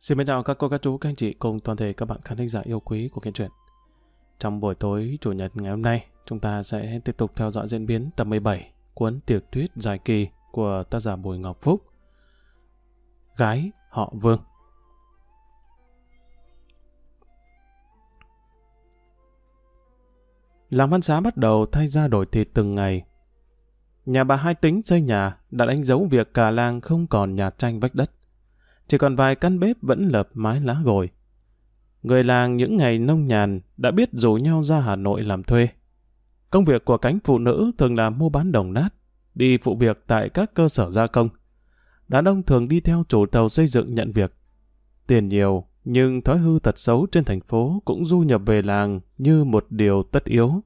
Xin mến chào các cô, các chú, các anh chị cùng toàn thể các bạn khán thính giả yêu quý của kênh truyện. Trong buổi tối Chủ nhật ngày hôm nay, chúng ta sẽ tiếp tục theo dõi diễn biến tập 17 cuốn tiểu thuyết dài kỳ của tác giả Bùi Ngọc Phúc. Gái họ Vương. Làm văn xá bắt đầu thay ra đổi thịt từng ngày. Nhà bà hai tính xây nhà đã đánh dấu việc cả làng không còn nhà tranh vách đất. Chỉ còn vài căn bếp vẫn lợp mái lá gồi. Người làng những ngày nông nhàn đã biết rủ nhau ra Hà Nội làm thuê. Công việc của cánh phụ nữ thường là mua bán đồng nát, đi phụ việc tại các cơ sở gia công. Đàn ông thường đi theo chủ tàu xây dựng nhận việc. Tiền nhiều, nhưng thói hư tật xấu trên thành phố cũng du nhập về làng như một điều tất yếu.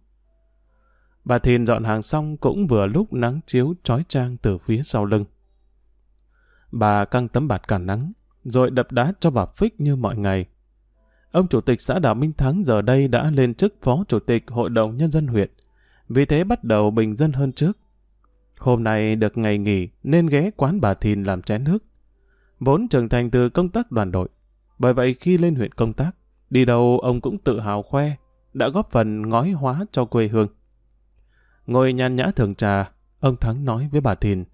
Bà Thìn dọn hàng xong cũng vừa lúc nắng chiếu trói trang từ phía sau lưng. Bà căng tấm bạt cản nắng, rồi đập đá cho bà phích như mọi ngày. Ông chủ tịch xã Đảo Minh Thắng giờ đây đã lên chức phó chủ tịch Hội đồng Nhân dân huyện, vì thế bắt đầu bình dân hơn trước. Hôm nay được ngày nghỉ nên ghé quán bà Thìn làm chén nước. Vốn trưởng thành từ công tác đoàn đội, bởi vậy khi lên huyện công tác, đi đâu ông cũng tự hào khoe, đã góp phần ngói hóa cho quê hương. Ngồi nhàn nhã thường trà, ông Thắng nói với bà Thìn.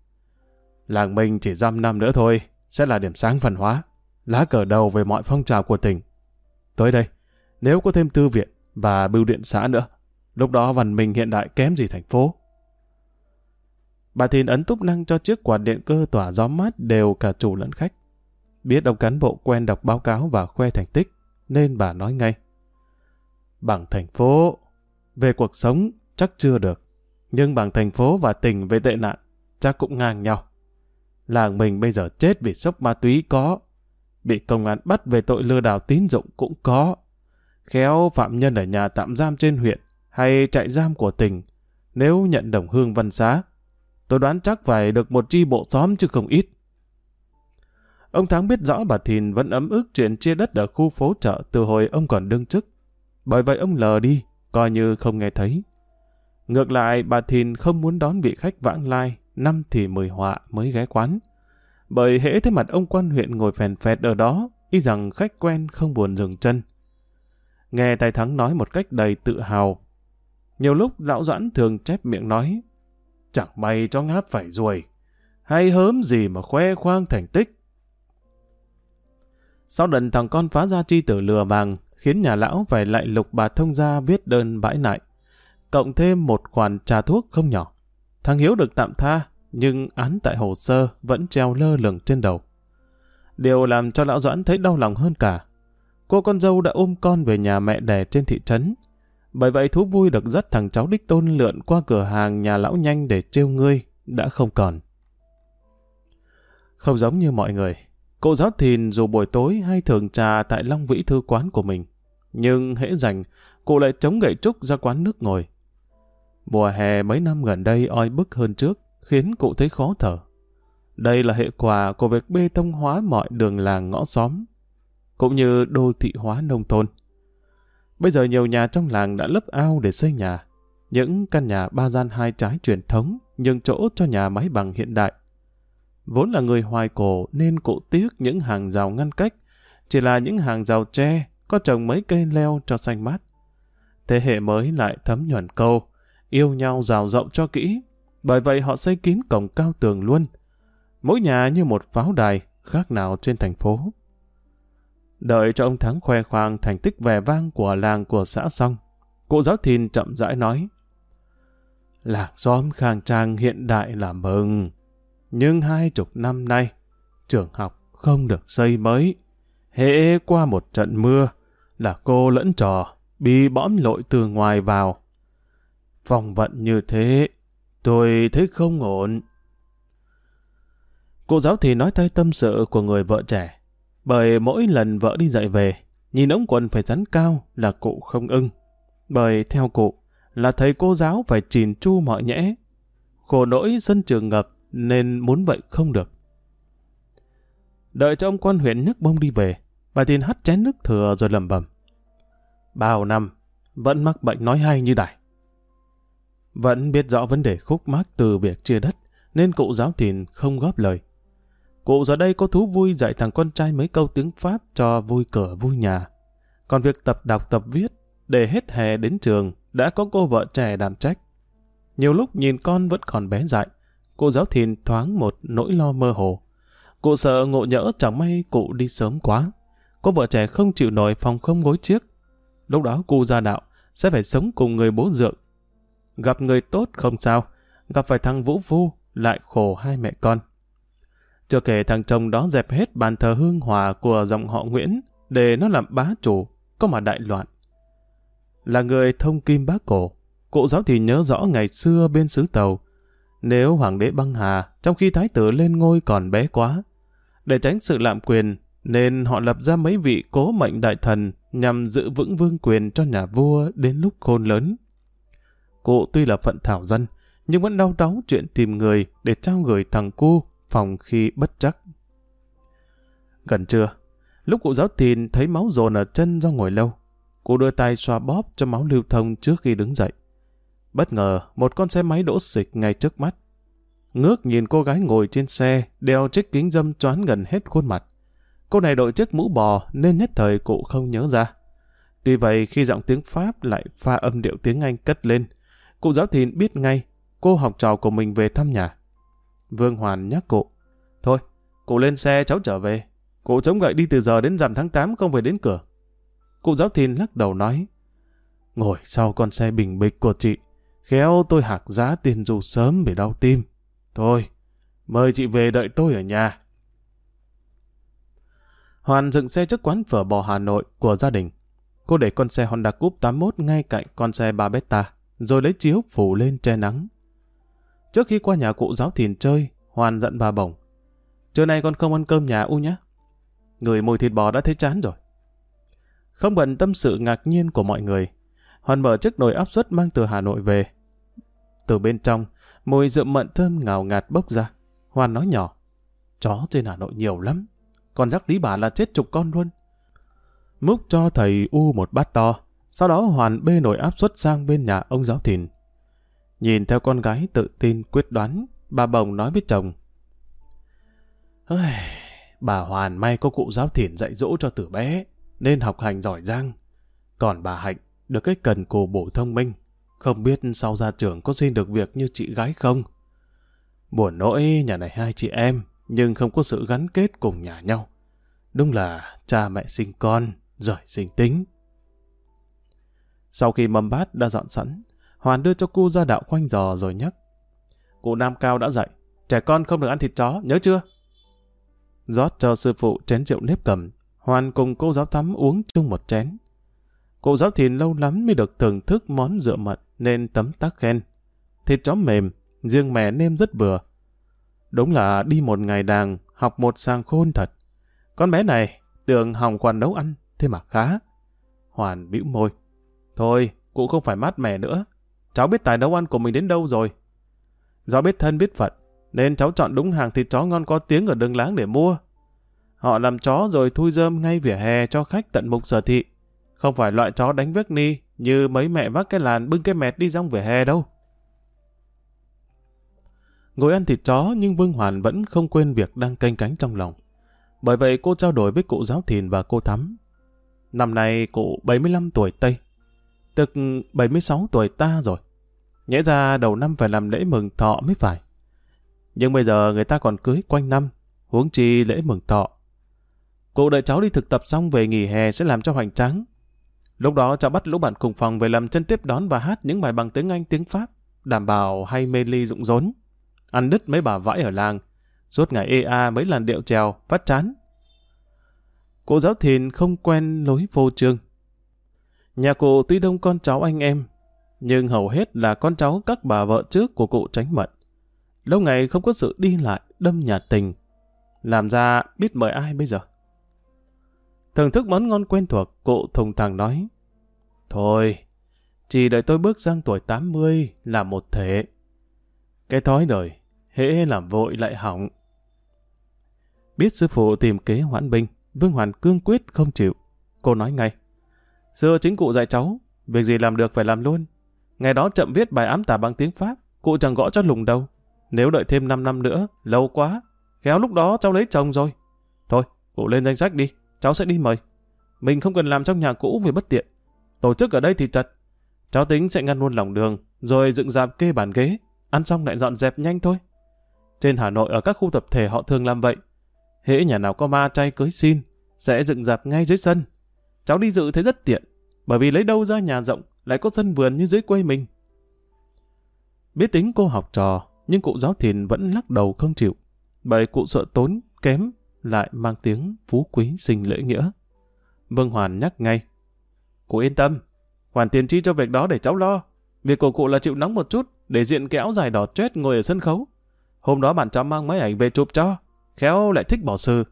Làng mình chỉ dăm năm nữa thôi, sẽ là điểm sáng văn hóa, lá cờ đầu về mọi phong trào của tỉnh. Tới đây, nếu có thêm thư viện và bưu điện xã nữa, lúc đó văn minh hiện đại kém gì thành phố. Bà Thìn ấn túc năng cho chiếc quạt điện cơ tỏa gió mát đều cả chủ lẫn khách. Biết ông cán bộ quen đọc báo cáo và khoe thành tích, nên bà nói ngay. Bằng thành phố, về cuộc sống chắc chưa được, nhưng bằng thành phố và tỉnh về tệ nạn chắc cũng ngang nhau. Làng mình bây giờ chết vì sốc ma túy có, bị công an bắt về tội lừa đảo tín dụng cũng có. Khéo phạm nhân ở nhà tạm giam trên huyện hay trại giam của tỉnh, nếu nhận đồng hương văn xá, tôi đoán chắc phải được một chi bộ xóm chứ không ít. Ông Thắng biết rõ bà Thìn vẫn ấm ức chuyện chia đất ở khu phố chợ từ hồi ông còn đương chức. Bởi vậy ông lờ đi, coi như không nghe thấy. Ngược lại, bà Thìn không muốn đón vị khách vãng lai, năm thì mười họa mới ghé quán. Bởi hễ thấy mặt ông quan huyện ngồi phèn phẹt ở đó, y rằng khách quen không buồn dừng chân. Nghe Tài Thắng nói một cách đầy tự hào. Nhiều lúc lão Doãn thường chép miệng nói, chẳng may cho ngáp phải ruồi, hay hớm gì mà khoe khoang thành tích. Sau đần thằng con phá ra chi tử lừa vàng, khiến nhà lão phải lại lục bà thông gia viết đơn bãi nại, cộng thêm một khoản trà thuốc không nhỏ. Thằng Hiếu được tạm tha, nhưng án tại hồ sơ vẫn treo lơ lửng trên đầu. Điều làm cho lão Doãn thấy đau lòng hơn cả. Cô con dâu đã ôm con về nhà mẹ đẻ trên thị trấn. Bởi vậy thú vui được dắt thằng cháu đích tôn lượn qua cửa hàng nhà lão nhanh để trêu ngươi, đã không còn. Không giống như mọi người, cô giáo thìn dù buổi tối hay thường trà tại Long Vĩ Thư quán của mình. Nhưng hễ rảnh, cô lại chống gậy trúc ra quán nước ngồi. Mùa hè mấy năm gần đây oi bức hơn trước, khiến cụ thấy khó thở. Đây là hệ quả của việc bê tông hóa mọi đường làng ngõ xóm, cũng như đô thị hóa nông thôn. Bây giờ nhiều nhà trong làng đã lấp ao để xây nhà. Những căn nhà ba gian hai trái truyền thống, nhưng chỗ cho nhà máy bằng hiện đại. Vốn là người hoài cổ nên cụ tiếc những hàng rào ngăn cách, chỉ là những hàng rào tre, có trồng mấy cây leo cho xanh mát. Thế hệ mới lại thấm nhuần câu, yêu nhau rào rộng cho kỹ, bởi vậy họ xây kín cổng cao tường luôn. Mỗi nhà như một pháo đài, khác nào trên thành phố. Đợi cho ông Thắng khoe khoang thành tích vẻ vang của làng của xã xong, cụ giáo thìn chậm rãi nói. Làng xóm khang trang hiện đại là mừng, nhưng hai chục năm nay, trường học không được xây mới. Hễ qua một trận mưa, là cô lẫn trò, bị bõm lội từ ngoài vào. Vòng vận như thế, tôi thấy không ổn. Cô giáo thì nói tay tâm sự của người vợ trẻ. Bởi mỗi lần vợ đi dạy về, nhìn ống quần phải rắn cao là cụ không ưng. Bởi theo cụ, là thầy cô giáo phải chìn chu mọi nhẽ. Khổ nỗi sân trường ngập nên muốn vậy không được. Đợi cho ông quan huyện nhấc bông đi về, bà tiên hắt chén nước thừa rồi lầm bầm. Bao năm, vẫn mắc bệnh nói hay như đài. Vẫn biết rõ vấn đề khúc mắc từ việc chia đất, nên cụ giáo thìn không góp lời. Cụ giờ đây có thú vui dạy thằng con trai mấy câu tiếng Pháp cho vui cửa vui nhà. Còn việc tập đọc tập viết, để hết hè đến trường, đã có cô vợ trẻ đảm trách. Nhiều lúc nhìn con vẫn còn bé dại, cô giáo thìn thoáng một nỗi lo mơ hồ. Cụ sợ ngộ nhỡ chẳng may cụ đi sớm quá. Cô vợ trẻ không chịu nổi phòng không gối chiếc. Lúc đó cụ ra đạo, sẽ phải sống cùng người bố dượng. Gặp người tốt không sao, gặp phải thằng Vũ Phu, lại khổ hai mẹ con. Chưa kể thằng chồng đó dẹp hết bàn thờ hương hòa của dòng họ Nguyễn để nó làm bá chủ, có mà đại loạn. Là người thông kim bác cổ, cụ giáo thì nhớ rõ ngày xưa bên xứ tàu. Nếu hoàng đế băng hà, trong khi thái tử lên ngôi còn bé quá, để tránh sự lạm quyền, nên họ lập ra mấy vị cố mệnh đại thần nhằm giữ vững vương quyền cho nhà vua đến lúc khôn lớn. Cụ tuy là phận thảo dân, nhưng vẫn đau đáu chuyện tìm người để trao gửi thằng cu phòng khi bất chắc. Gần trưa, lúc cụ giáo thìn thấy máu dồn ở chân do ngồi lâu, cụ đưa tay xoa bóp cho máu lưu thông trước khi đứng dậy. Bất ngờ, một con xe máy đỗ xịch ngay trước mắt. Ngước nhìn cô gái ngồi trên xe, đeo chiếc kính dâm choán gần hết khuôn mặt. Cô này đội chiếc mũ bò nên nhất thời cụ không nhớ ra. Tuy vậy khi giọng tiếng Pháp lại pha âm điệu tiếng Anh cất lên, cụ giáo thìn biết ngay cô học trò của mình về thăm nhà. Vương Hoàn nhắc cụ. Thôi, cụ lên xe cháu trở về. Cụ chống gậy đi từ giờ đến rằm tháng 8 không về đến cửa. Cụ giáo thìn lắc đầu nói. Ngồi sau con xe bình bịch của chị. Khéo tôi hạc giá tiền dù sớm bị đau tim. Thôi, mời chị về đợi tôi ở nhà. Hoàn dựng xe trước quán phở bò Hà Nội của gia đình. Cô để con xe Honda Coupe 81 ngay cạnh con xe ba Beta, rồi lấy chiếu phủ lên che nắng. Trước khi qua nhà cụ giáo thìn chơi, Hoàn giận bà bổng. Trưa nay con không ăn cơm nhà U nhé. Người mùi thịt bò đã thấy chán rồi. Không bận tâm sự ngạc nhiên của mọi người, Hoàn mở chiếc nồi áp suất mang từ Hà Nội về. Từ bên trong, mùi rượm mận thơm ngào ngạt bốc ra. Hoàn nói nhỏ, chó trên Hà Nội nhiều lắm, còn rắc tí bà là chết chục con luôn. Múc cho thầy U một bát to, sau đó Hoàn bê nổi áp suất sang bên nhà ông giáo thìn. Nhìn theo con gái tự tin quyết đoán, bà bồng nói với chồng. Ơi, bà Hoàn may có cụ giáo thìn dạy dỗ cho tử bé, nên học hành giỏi giang. Còn bà Hạnh được cái cần cù bổ thông minh, không biết sau ra trường có xin được việc như chị gái không. Buồn nỗi nhà này hai chị em, nhưng không có sự gắn kết cùng nhà nhau. Đúng là cha mẹ sinh con, rồi sinh tính. Sau khi mâm bát đã dọn sẵn, Hoàn đưa cho cu ra đạo khoanh giò rồi nhắc. Cụ Nam Cao đã dạy, trẻ con không được ăn thịt chó, nhớ chưa? rót cho sư phụ chén rượu nếp cầm, Hoàn cùng cô giáo tắm uống chung một chén. Cô giáo thìn lâu lắm mới được thưởng thức món rượu mật nên tấm tắc khen. Thịt chó mềm, riêng mẹ nêm rất vừa. Đúng là đi một ngày đàng, học một sàng khôn thật. Con bé này, tưởng hỏng khoản nấu ăn, thế mà khá. Hoàn bĩu môi. Thôi, cụ không phải mát mẻ nữa. Cháu biết tài nấu ăn của mình đến đâu rồi. Do biết thân biết phận, nên cháu chọn đúng hàng thịt chó ngon có tiếng ở đường láng để mua. Họ làm chó rồi thui rơm ngay vỉa hè cho khách tận mục sở thị. Không phải loại chó đánh vếch ni như mấy mẹ vác cái làn bưng cái mẹt đi rong vỉa hè đâu. Ngồi ăn thịt chó nhưng Vương Hoàn vẫn không quên việc đang canh cánh trong lòng. Bởi vậy cô trao đổi với cụ giáo thìn và cô Thắm. Năm nay cụ 75 tuổi Tây, tức 76 tuổi ta rồi. Nhẽ ra đầu năm phải làm lễ mừng thọ mới phải. Nhưng bây giờ người ta còn cưới quanh năm, huống chi lễ mừng thọ. Cụ đợi cháu đi thực tập xong về nghỉ hè sẽ làm cho hoành tráng. Lúc đó cháu bắt lũ bạn cùng phòng về làm chân tiếp đón và hát những bài bằng tiếng Anh tiếng Pháp, đảm bảo hay mê ly rụng rốn. Ăn đứt mấy bà vãi ở làng, suốt ngày ê a mấy làn điệu trèo, phát chán. Cụ giáo thìn không quen lối vô trương. Nhà cụ tuy đông con cháu anh em, nhưng hầu hết là con cháu các bà vợ trước của cụ tránh mận. Lâu ngày không có sự đi lại, đâm nhà tình. Làm ra biết mời ai bây giờ? Thưởng thức món ngon quen thuộc, cụ thùng thẳng nói. Thôi, chỉ đợi tôi bước sang tuổi 80 là một thể. Cái thói đời, hễ làm vội lại hỏng. Biết sư phụ tìm kế hoãn binh, Vương Hoàn cương quyết không chịu. Cô nói ngay. Xưa chính cụ dạy cháu, việc gì làm được phải làm luôn. Ngày đó chậm viết bài ám tả bằng tiếng Pháp, cụ chẳng gõ cho lùng đâu. Nếu đợi thêm 5 năm nữa, lâu quá, Khéo lúc đó cháu lấy chồng rồi. Thôi, cụ lên danh sách đi, cháu sẽ đi mời. Mình không cần làm trong nhà cũ vì bất tiện. Tổ chức ở đây thì chật. Cháu tính sẽ ngăn luôn lòng đường, rồi dựng dạp kê bàn ghế, ăn xong lại dọn dẹp nhanh thôi. Trên Hà Nội ở các khu tập thể họ thường làm vậy. Hễ nhà nào có ma chay cưới xin, sẽ dựng dạp ngay dưới sân. Cháu đi dự thấy rất tiện, bởi vì lấy đâu ra nhà rộng, lại có sân vườn như dưới quê mình. Biết tính cô học trò, nhưng cụ giáo thìn vẫn lắc đầu không chịu, bởi cụ sợ tốn, kém, lại mang tiếng phú quý sinh lễ nghĩa. Vương Hoàn nhắc ngay. Cụ yên tâm, khoản tiền chi cho việc đó để cháu lo. Việc của cụ là chịu nóng một chút, để diện kéo dài đỏ chết ngồi ở sân khấu. Hôm đó bạn cháu mang máy ảnh về chụp cho, khéo lại thích bỏ sư.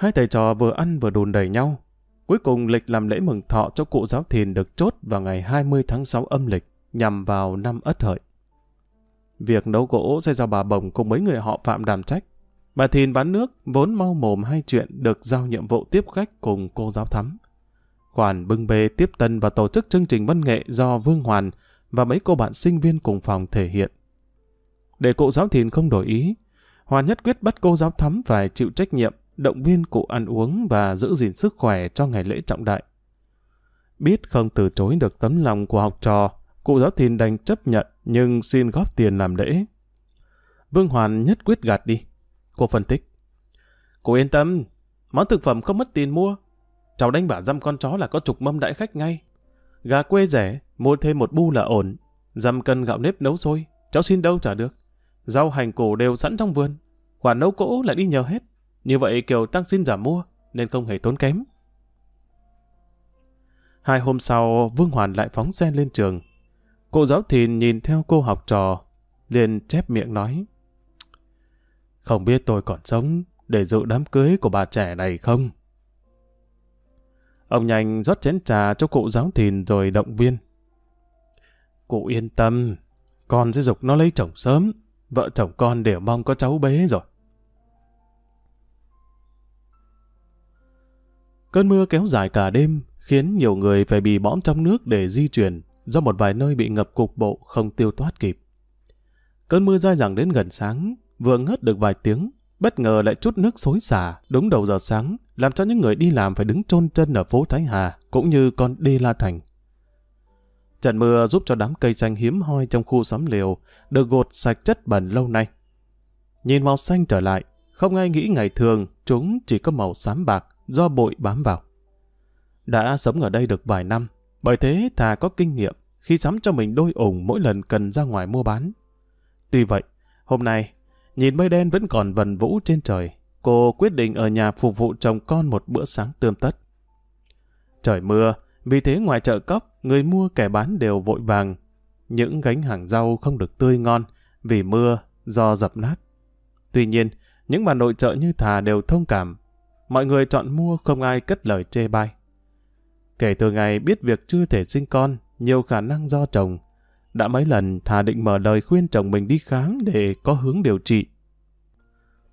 Hai thầy trò vừa ăn vừa đùn đẩy nhau. Cuối cùng lịch làm lễ mừng thọ cho cụ giáo thìn được chốt vào ngày 20 tháng 6 âm lịch, nhằm vào năm Ất Hợi. Việc nấu gỗ sẽ do bà Bồng cùng mấy người họ phạm đảm trách. Bà Thìn bán nước, vốn mau mồm hai chuyện được giao nhiệm vụ tiếp khách cùng cô giáo thắm. Khoản bưng bê tiếp tân và tổ chức chương trình văn nghệ do Vương Hoàn và mấy cô bạn sinh viên cùng phòng thể hiện. Để cụ giáo thìn không đổi ý, Hoàn nhất quyết bắt cô giáo thắm phải chịu trách nhiệm, động viên cụ ăn uống và giữ gìn sức khỏe cho ngày lễ trọng đại. Biết không từ chối được tấm lòng của học trò, cụ giáo thìn đành chấp nhận nhưng xin góp tiền làm lễ. Vương Hoàn nhất quyết gạt đi. Cô phân tích. Cô yên tâm, món thực phẩm không mất tiền mua. Cháu đánh bả dăm con chó là có chục mâm đại khách ngay. Gà quê rẻ, mua thêm một bu là ổn. Dăm cân gạo nếp nấu sôi, cháu xin đâu trả được. Rau hành củ đều sẵn trong vườn. quả nấu cỗ lại đi nhờ hết. Như vậy kiểu tăng xin giảm mua, nên không hề tốn kém. Hai hôm sau, Vương Hoàn lại phóng xe lên trường. Cô giáo thìn nhìn theo cô học trò, liền chép miệng nói. Không biết tôi còn sống để dự đám cưới của bà trẻ này không? Ông nhanh rót chén trà cho cụ giáo thìn rồi động viên. Cụ yên tâm, con sẽ dục nó lấy chồng sớm, vợ chồng con đều mong có cháu bế rồi. Cơn mưa kéo dài cả đêm, khiến nhiều người phải bị bõm trong nước để di chuyển, do một vài nơi bị ngập cục bộ không tiêu thoát kịp. Cơn mưa dai dẳng đến gần sáng, vừa ngớt được vài tiếng, bất ngờ lại chút nước xối xả đúng đầu giờ sáng, làm cho những người đi làm phải đứng chôn chân ở phố Thái Hà, cũng như con đi La Thành. Trận mưa giúp cho đám cây xanh hiếm hoi trong khu xóm liều được gột sạch chất bẩn lâu nay. Nhìn màu xanh trở lại, không ai nghĩ ngày thường chúng chỉ có màu xám bạc do bụi bám vào. Đã sống ở đây được vài năm, bởi thế thà có kinh nghiệm khi sắm cho mình đôi ủng mỗi lần cần ra ngoài mua bán. Tuy vậy, hôm nay, nhìn mây đen vẫn còn vần vũ trên trời, cô quyết định ở nhà phục vụ chồng con một bữa sáng tươm tất. Trời mưa, vì thế ngoài chợ cóc, người mua kẻ bán đều vội vàng. Những gánh hàng rau không được tươi ngon vì mưa do dập nát. Tuy nhiên, những bà nội trợ như thà đều thông cảm. Mọi người chọn mua không ai cất lời chê bai. Kể từ ngày biết việc chưa thể sinh con, nhiều khả năng do chồng, đã mấy lần thà định mở lời khuyên chồng mình đi khám để có hướng điều trị.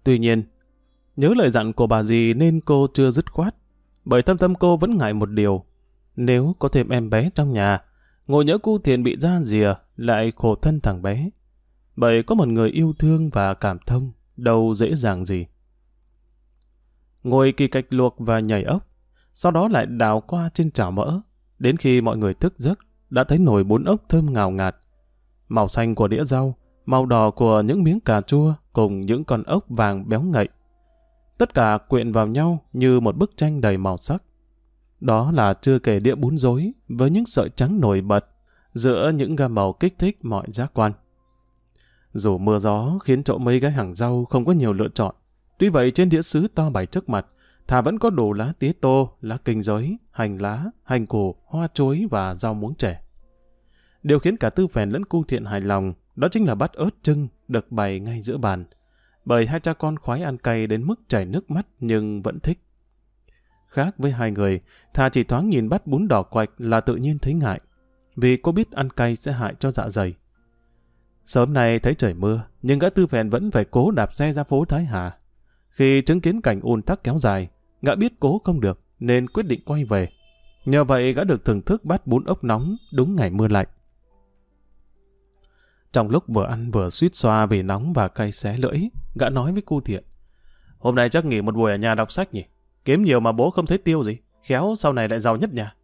Tuy nhiên, nhớ lời dặn của bà dì nên cô chưa dứt khoát, bởi tâm tâm cô vẫn ngại một điều. Nếu có thêm em bé trong nhà, ngồi nhớ cu thiền bị ra rìa lại khổ thân thằng bé. Bởi có một người yêu thương và cảm thông, đâu dễ dàng gì. Ngồi kỳ cách luộc và nhảy ốc, sau đó lại đào qua trên chảo mỡ, đến khi mọi người thức giấc, đã thấy nồi bún ốc thơm ngào ngạt. Màu xanh của đĩa rau, màu đỏ của những miếng cà chua cùng những con ốc vàng béo ngậy. Tất cả quyện vào nhau như một bức tranh đầy màu sắc. Đó là chưa kể đĩa bún rối với những sợi trắng nổi bật giữa những gam màu kích thích mọi giác quan. Dù mưa gió khiến chỗ mấy gái hàng rau không có nhiều lựa chọn, tuy vậy trên đĩa sứ to bày trước mặt, thà vẫn có đủ lá tía tô, lá kinh giới, hành lá, hành củ, hoa chuối và rau muống trẻ. Điều khiến cả tư phèn lẫn cu thiện hài lòng đó chính là bát ớt trưng được bày ngay giữa bàn. Bởi hai cha con khoái ăn cay đến mức chảy nước mắt nhưng vẫn thích. Khác với hai người, thà chỉ thoáng nhìn bát bún đỏ quạch là tự nhiên thấy ngại. Vì cô biết ăn cay sẽ hại cho dạ dày. Sớm nay thấy trời mưa, nhưng gã tư phèn vẫn phải cố đạp xe ra phố Thái Hà. Khi chứng kiến cảnh ùn tắc kéo dài, gã biết cố không được nên quyết định quay về. Nhờ vậy gã được thưởng thức bát bún ốc nóng đúng ngày mưa lạnh. Trong lúc vừa ăn vừa suýt xoa vì nóng và cay xé lưỡi, gã nói với cu thiện. Hôm nay chắc nghỉ một buổi ở nhà đọc sách nhỉ? Kiếm nhiều mà bố không thấy tiêu gì. Khéo sau này lại giàu nhất nhà.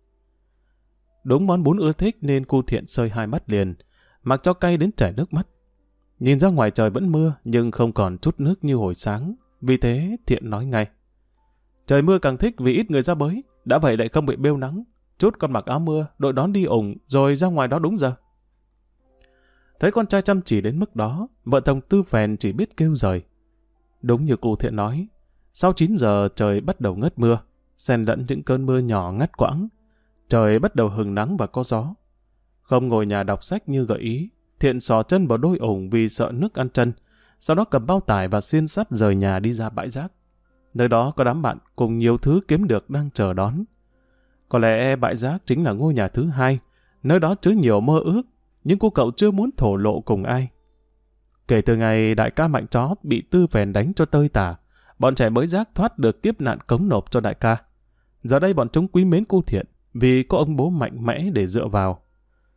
Đúng món bún ưa thích nên cu thiện sơi hai mắt liền, mặc cho cay đến chảy nước mắt. Nhìn ra ngoài trời vẫn mưa nhưng không còn chút nước như hồi sáng. Vì thế thiện nói ngay. Trời mưa càng thích vì ít người ra bới, đã vậy lại không bị bêu nắng. Chút con mặc áo mưa, đội đón đi ủng, rồi ra ngoài đó đúng giờ. Thấy con trai chăm chỉ đến mức đó, vợ chồng tư phèn chỉ biết kêu rời. Đúng như cụ thiện nói, sau 9 giờ trời bắt đầu ngất mưa, xen lẫn những cơn mưa nhỏ ngắt quãng. Trời bắt đầu hừng nắng và có gió. Không ngồi nhà đọc sách như gợi ý, thiện sò chân vào đôi ủng vì sợ nước ăn chân, sau đó cầm bao tải và xiên sắt rời nhà đi ra bãi rác. Nơi đó có đám bạn cùng nhiều thứ kiếm được đang chờ đón. Có lẽ bãi rác chính là ngôi nhà thứ hai, nơi đó chứa nhiều mơ ước, nhưng cô cậu chưa muốn thổ lộ cùng ai. Kể từ ngày đại ca mạnh chó bị tư phèn đánh cho tơi tả, bọn trẻ mới giác thoát được kiếp nạn cống nộp cho đại ca. Giờ đây bọn chúng quý mến cô thiện, vì có ông bố mạnh mẽ để dựa vào.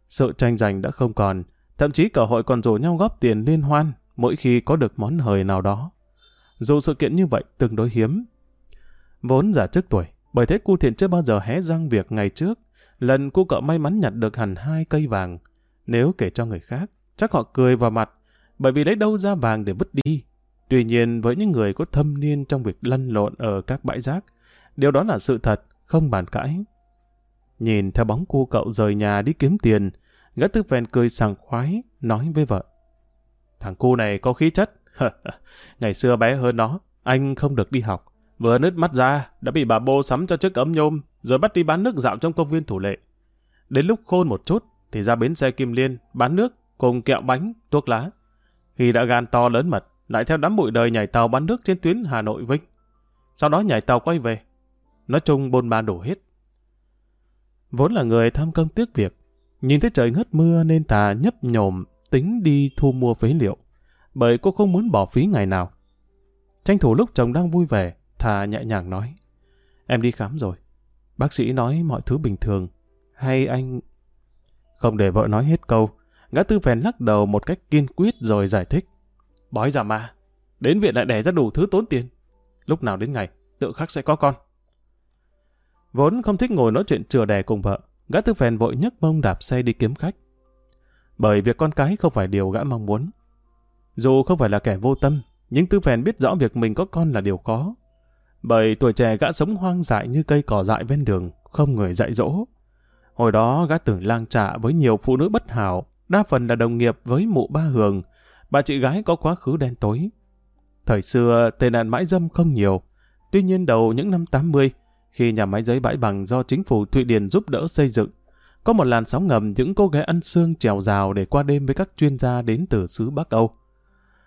Sự tranh giành đã không còn, thậm chí cả hội còn rủ nhau góp tiền liên hoan mỗi khi có được món hời nào đó. Dù sự kiện như vậy tương đối hiếm. Vốn giả trước tuổi, bởi thế cu thiện chưa bao giờ hé răng việc ngày trước, lần cô cậu may mắn nhặt được hẳn hai cây vàng. Nếu kể cho người khác, chắc họ cười vào mặt, bởi vì lấy đâu ra vàng để vứt đi. Tuy nhiên với những người có thâm niên trong việc lăn lộn ở các bãi rác, điều đó là sự thật, không bàn cãi. Nhìn theo bóng cô cậu rời nhà đi kiếm tiền, gã tư phèn cười sảng khoái, nói với vợ. Thằng cu này có khí chất, ngày xưa bé hơn nó, anh không được đi học. Vừa nứt mắt ra, đã bị bà bô sắm cho chiếc ấm nhôm, rồi bắt đi bán nước dạo trong công viên thủ lệ. Đến lúc khôn một chút, thì ra bến xe Kim Liên, bán nước, cùng kẹo bánh, thuốc lá. Khi đã gan to lớn mật, lại theo đám bụi đời nhảy tàu bán nước trên tuyến Hà Nội Vinh. Sau đó nhảy tàu quay về. Nói chung bôn ba đổ hết. Vốn là người tham công tiếc việc, nhìn thấy trời ngất mưa nên tà nhấp nhổm tính đi thu mua phế liệu, bởi cô không muốn bỏ phí ngày nào. Tranh thủ lúc chồng đang vui vẻ, thà nhẹ nhàng nói. Em đi khám rồi. Bác sĩ nói mọi thứ bình thường. Hay anh... Không để vợ nói hết câu, gã tư phèn lắc đầu một cách kiên quyết rồi giải thích. Bói già mà, đến viện lại đẻ ra đủ thứ tốn tiền. Lúc nào đến ngày, tự khắc sẽ có con. Vốn không thích ngồi nói chuyện chừa đè cùng vợ, gã tư phèn vội nhấc mông đạp xe đi kiếm khách. Bởi việc con cái không phải điều gã mong muốn. Dù không phải là kẻ vô tâm, nhưng tư phèn biết rõ việc mình có con là điều khó. Bởi tuổi trẻ gã sống hoang dại như cây cỏ dại ven đường, không người dạy dỗ. Hồi đó gã từng lang trạ với nhiều phụ nữ bất hảo, đa phần là đồng nghiệp với mụ ba hường, bà chị gái có quá khứ đen tối. Thời xưa, tệ nạn mãi dâm không nhiều. Tuy nhiên đầu những năm 80, khi nhà máy giấy bãi bằng do chính phủ Thụy Điển giúp đỡ xây dựng, có một làn sóng ngầm những cô gái ăn xương trèo rào để qua đêm với các chuyên gia đến từ xứ Bắc Âu.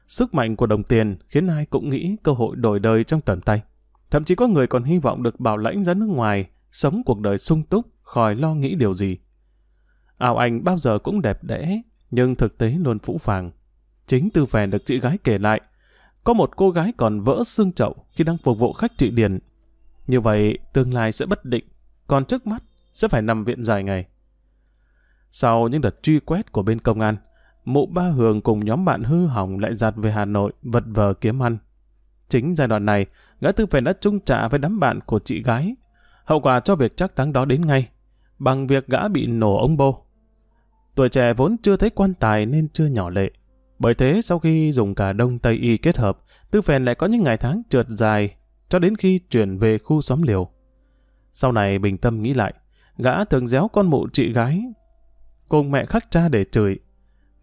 Sức mạnh của đồng tiền khiến ai cũng nghĩ cơ hội đổi đời trong tầm tay. Thậm chí có người còn hy vọng được bảo lãnh ra nước ngoài, sống cuộc đời sung túc, khỏi lo nghĩ điều gì. Ảo ảnh bao giờ cũng đẹp đẽ, nhưng thực tế luôn phũ phàng. Chính từ phèn được chị gái kể lại, có một cô gái còn vỡ xương chậu khi đang phục vụ khách trị điển. Như vậy, tương lai sẽ bất định, còn trước mắt sẽ phải nằm viện dài ngày. Sau những đợt truy quét của bên công an, mụ ba hường cùng nhóm bạn hư hỏng lại giặt về Hà Nội vật vờ kiếm ăn. Chính giai đoạn này, gã tư phèn đã trung trả với đám bạn của chị gái. Hậu quả cho việc chắc thắng đó đến ngay, bằng việc gã bị nổ ông bô. Tuổi trẻ vốn chưa thấy quan tài nên chưa nhỏ lệ. Bởi thế sau khi dùng cả đông tây y kết hợp, tư phèn lại có những ngày tháng trượt dài cho đến khi chuyển về khu xóm liều. Sau này bình tâm nghĩ lại, gã thường déo con mụ chị gái cùng mẹ khắc cha để chửi.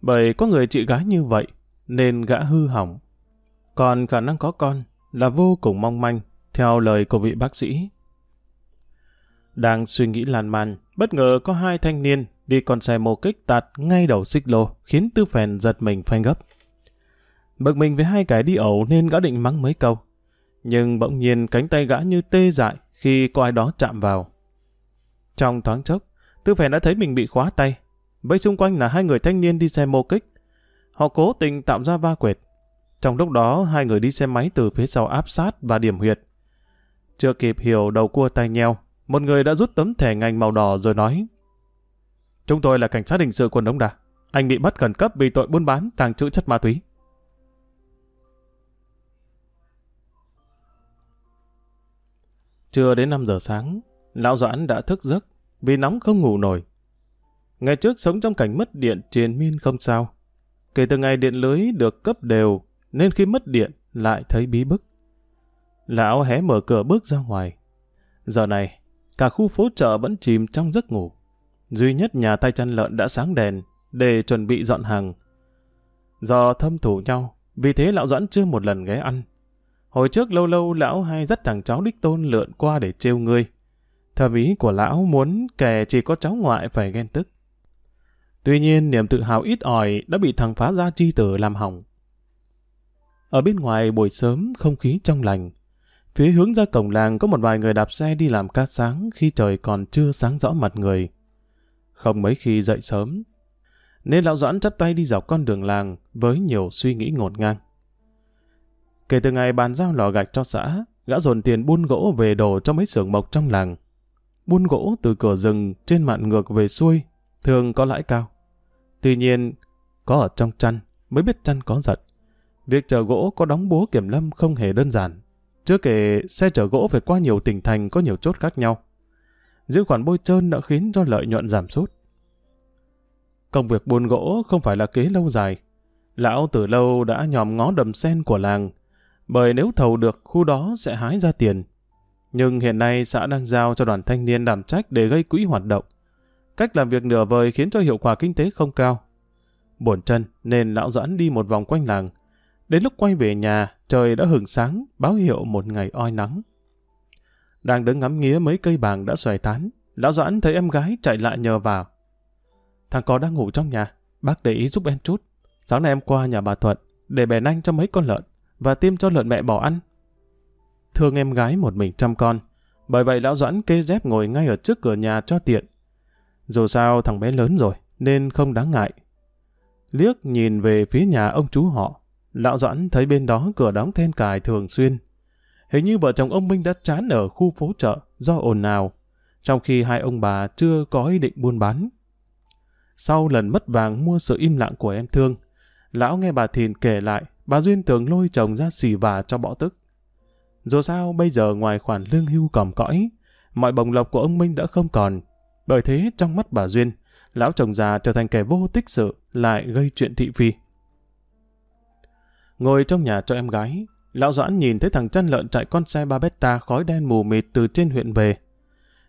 Bởi có người chị gái như vậy, nên gã hư hỏng. Còn khả năng có con là vô cùng mong manh, theo lời của vị bác sĩ. Đang suy nghĩ lan man, bất ngờ có hai thanh niên đi con xe mô kích tạt ngay đầu xích lô, khiến tư phèn giật mình phanh gấp. Bực mình với hai cái đi ẩu nên gã định mắng mấy câu. Nhưng bỗng nhiên cánh tay gã như tê dại khi có ai đó chạm vào. Trong thoáng chốc, tư phèn đã thấy mình bị khóa tay, Với xung quanh là hai người thanh niên đi xe mô kích. Họ cố tình tạo ra va quệt. Trong lúc đó, hai người đi xe máy từ phía sau áp sát và điểm huyệt. Chưa kịp hiểu đầu cua tay nheo, một người đã rút tấm thẻ ngành màu đỏ rồi nói Chúng tôi là cảnh sát hình sự quận Đống Đà. anh bị bắt khẩn cấp vì tội buôn bán tàng trữ chất ma túy. Chưa đến 5 giờ sáng, lão Doãn đã thức giấc vì nóng không ngủ nổi. Ngày trước sống trong cảnh mất điện triền miên không sao. Kể từ ngày điện lưới được cấp đều nên khi mất điện lại thấy bí bức. Lão hé mở cửa bước ra ngoài. Giờ này, cả khu phố chợ vẫn chìm trong giấc ngủ. Duy nhất nhà tay chăn lợn đã sáng đèn để chuẩn bị dọn hàng. Do thâm thủ nhau, vì thế lão Doãn chưa một lần ghé ăn. Hồi trước lâu lâu lão hay dắt thằng cháu đích tôn lượn qua để trêu ngươi. Thầm ý của lão muốn kẻ chỉ có cháu ngoại phải ghen tức. Tuy nhiên niềm tự hào ít ỏi đã bị thằng phá gia chi tử làm hỏng. Ở bên ngoài buổi sớm không khí trong lành. Phía hướng ra cổng làng có một vài người đạp xe đi làm ca sáng khi trời còn chưa sáng rõ mặt người. Không mấy khi dậy sớm. Nên lão Doãn chắp tay đi dọc con đường làng với nhiều suy nghĩ ngột ngang. Kể từ ngày bàn giao lò gạch cho xã, gã dồn tiền buôn gỗ về đổ cho mấy xưởng mộc trong làng. Buôn gỗ từ cửa rừng trên mạn ngược về xuôi, thường có lãi cao. Tuy nhiên, có ở trong chăn mới biết chăn có giật. Việc chở gỗ có đóng búa kiểm lâm không hề đơn giản. Chưa kể xe chở gỗ phải qua nhiều tỉnh thành có nhiều chốt khác nhau. Giữ khoản bôi trơn đã khiến cho lợi nhuận giảm sút. Công việc buôn gỗ không phải là kế lâu dài. Lão từ lâu đã nhòm ngó đầm sen của làng, bởi nếu thầu được khu đó sẽ hái ra tiền. Nhưng hiện nay xã đang giao cho đoàn thanh niên đảm trách để gây quỹ hoạt động. Cách làm việc nửa vời khiến cho hiệu quả kinh tế không cao. Buồn chân nên lão doãn đi một vòng quanh làng. Đến lúc quay về nhà, trời đã hừng sáng, báo hiệu một ngày oi nắng. Đang đứng ngắm nghía mấy cây bàng đã xoài tán, lão doãn thấy em gái chạy lại nhờ vào. Thằng có đang ngủ trong nhà, bác để ý giúp em chút. Sáng nay em qua nhà bà Thuận, để bè nanh cho mấy con lợn, và tiêm cho lợn mẹ bỏ ăn. Thương em gái một mình chăm con, bởi vậy lão Doãn kê dép ngồi ngay ở trước cửa nhà cho tiện. Dù sao thằng bé lớn rồi, nên không đáng ngại. Liếc nhìn về phía nhà ông chú họ, lão Doãn thấy bên đó cửa đóng then cài thường xuyên. Hình như vợ chồng ông Minh đã chán ở khu phố chợ do ồn ào, trong khi hai ông bà chưa có ý định buôn bán. Sau lần mất vàng mua sự im lặng của em thương, lão nghe bà Thìn kể lại bà Duyên tưởng lôi chồng ra xì vả cho bỏ tức. Dù sao bây giờ ngoài khoản lương hưu còm cõi, mọi bồng lộc của ông Minh đã không còn. Bởi thế trong mắt bà Duyên, lão chồng già trở thành kẻ vô tích sự lại gây chuyện thị phi. Ngồi trong nhà cho em gái, lão Doãn nhìn thấy thằng chăn lợn chạy con xe Babetta khói đen mù mịt từ trên huyện về.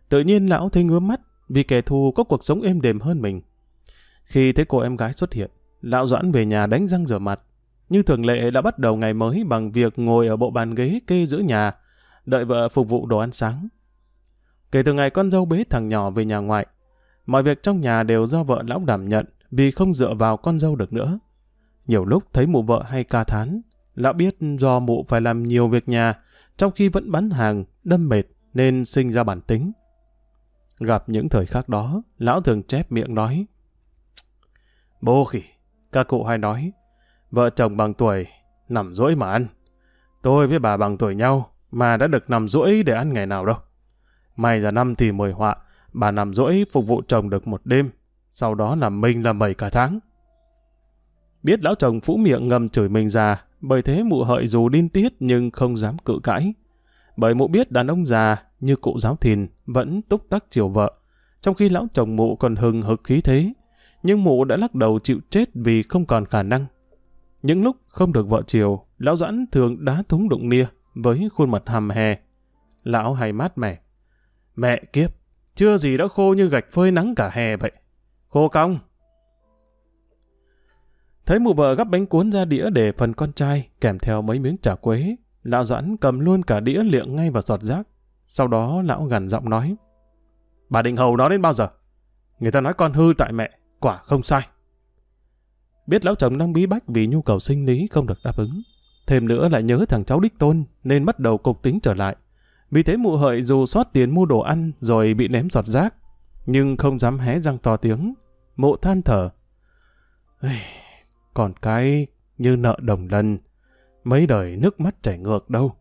Tự nhiên lão thấy ngứa mắt vì kẻ thù có cuộc sống êm đềm hơn mình. Khi thấy cô em gái xuất hiện, lão Doãn về nhà đánh răng rửa mặt, như thường lệ đã bắt đầu ngày mới bằng việc ngồi ở bộ bàn ghế kê giữa nhà, đợi vợ phục vụ đồ ăn sáng. Kể từ ngày con dâu bế thằng nhỏ về nhà ngoại, mọi việc trong nhà đều do vợ lão đảm nhận vì không dựa vào con dâu được nữa. Nhiều lúc thấy mụ vợ hay ca thán, lão biết do mụ phải làm nhiều việc nhà, trong khi vẫn bán hàng, đâm mệt nên sinh ra bản tính. Gặp những thời khắc đó, lão thường chép miệng nói. Bố khỉ, các cụ hay nói, Vợ chồng bằng tuổi, nằm rỗi mà ăn. Tôi với bà bằng tuổi nhau, mà đã được nằm rỗi để ăn ngày nào đâu. May là năm thì mười họa, bà nằm rỗi phục vụ chồng được một đêm, sau đó làm mình làm mẩy cả tháng. Biết lão chồng phũ miệng ngầm chửi mình già, bởi thế mụ hợi dù điên tiết nhưng không dám cự cãi. Bởi mụ biết đàn ông già như cụ giáo thìn vẫn túc tắc chiều vợ, trong khi lão chồng mụ còn hừng hực khí thế. Nhưng mụ đã lắc đầu chịu chết vì không còn khả năng. Những lúc không được vợ chiều, lão Doãn thường đá thúng đụng nia với khuôn mặt hầm hè. Lão hay mát mẻ. Mẹ kiếp, chưa gì đã khô như gạch phơi nắng cả hè vậy. Khô cong. Thấy mụ vợ gắp bánh cuốn ra đĩa để phần con trai kèm theo mấy miếng chả quế, lão Doãn cầm luôn cả đĩa liệng ngay vào giọt rác. Sau đó lão gằn giọng nói. Bà định hầu nó đến bao giờ? Người ta nói con hư tại mẹ, quả không sai. Biết lão chồng đang bí bách vì nhu cầu sinh lý không được đáp ứng. Thêm nữa lại nhớ thằng cháu đích tôn nên bắt đầu cục tính trở lại. Vì thế mụ hợi dù xót tiền mua đồ ăn rồi bị ném giọt rác, nhưng không dám hé răng to tiếng. Mụ than thở. Còn cái như nợ đồng lần, mấy đời nước mắt chảy ngược đâu.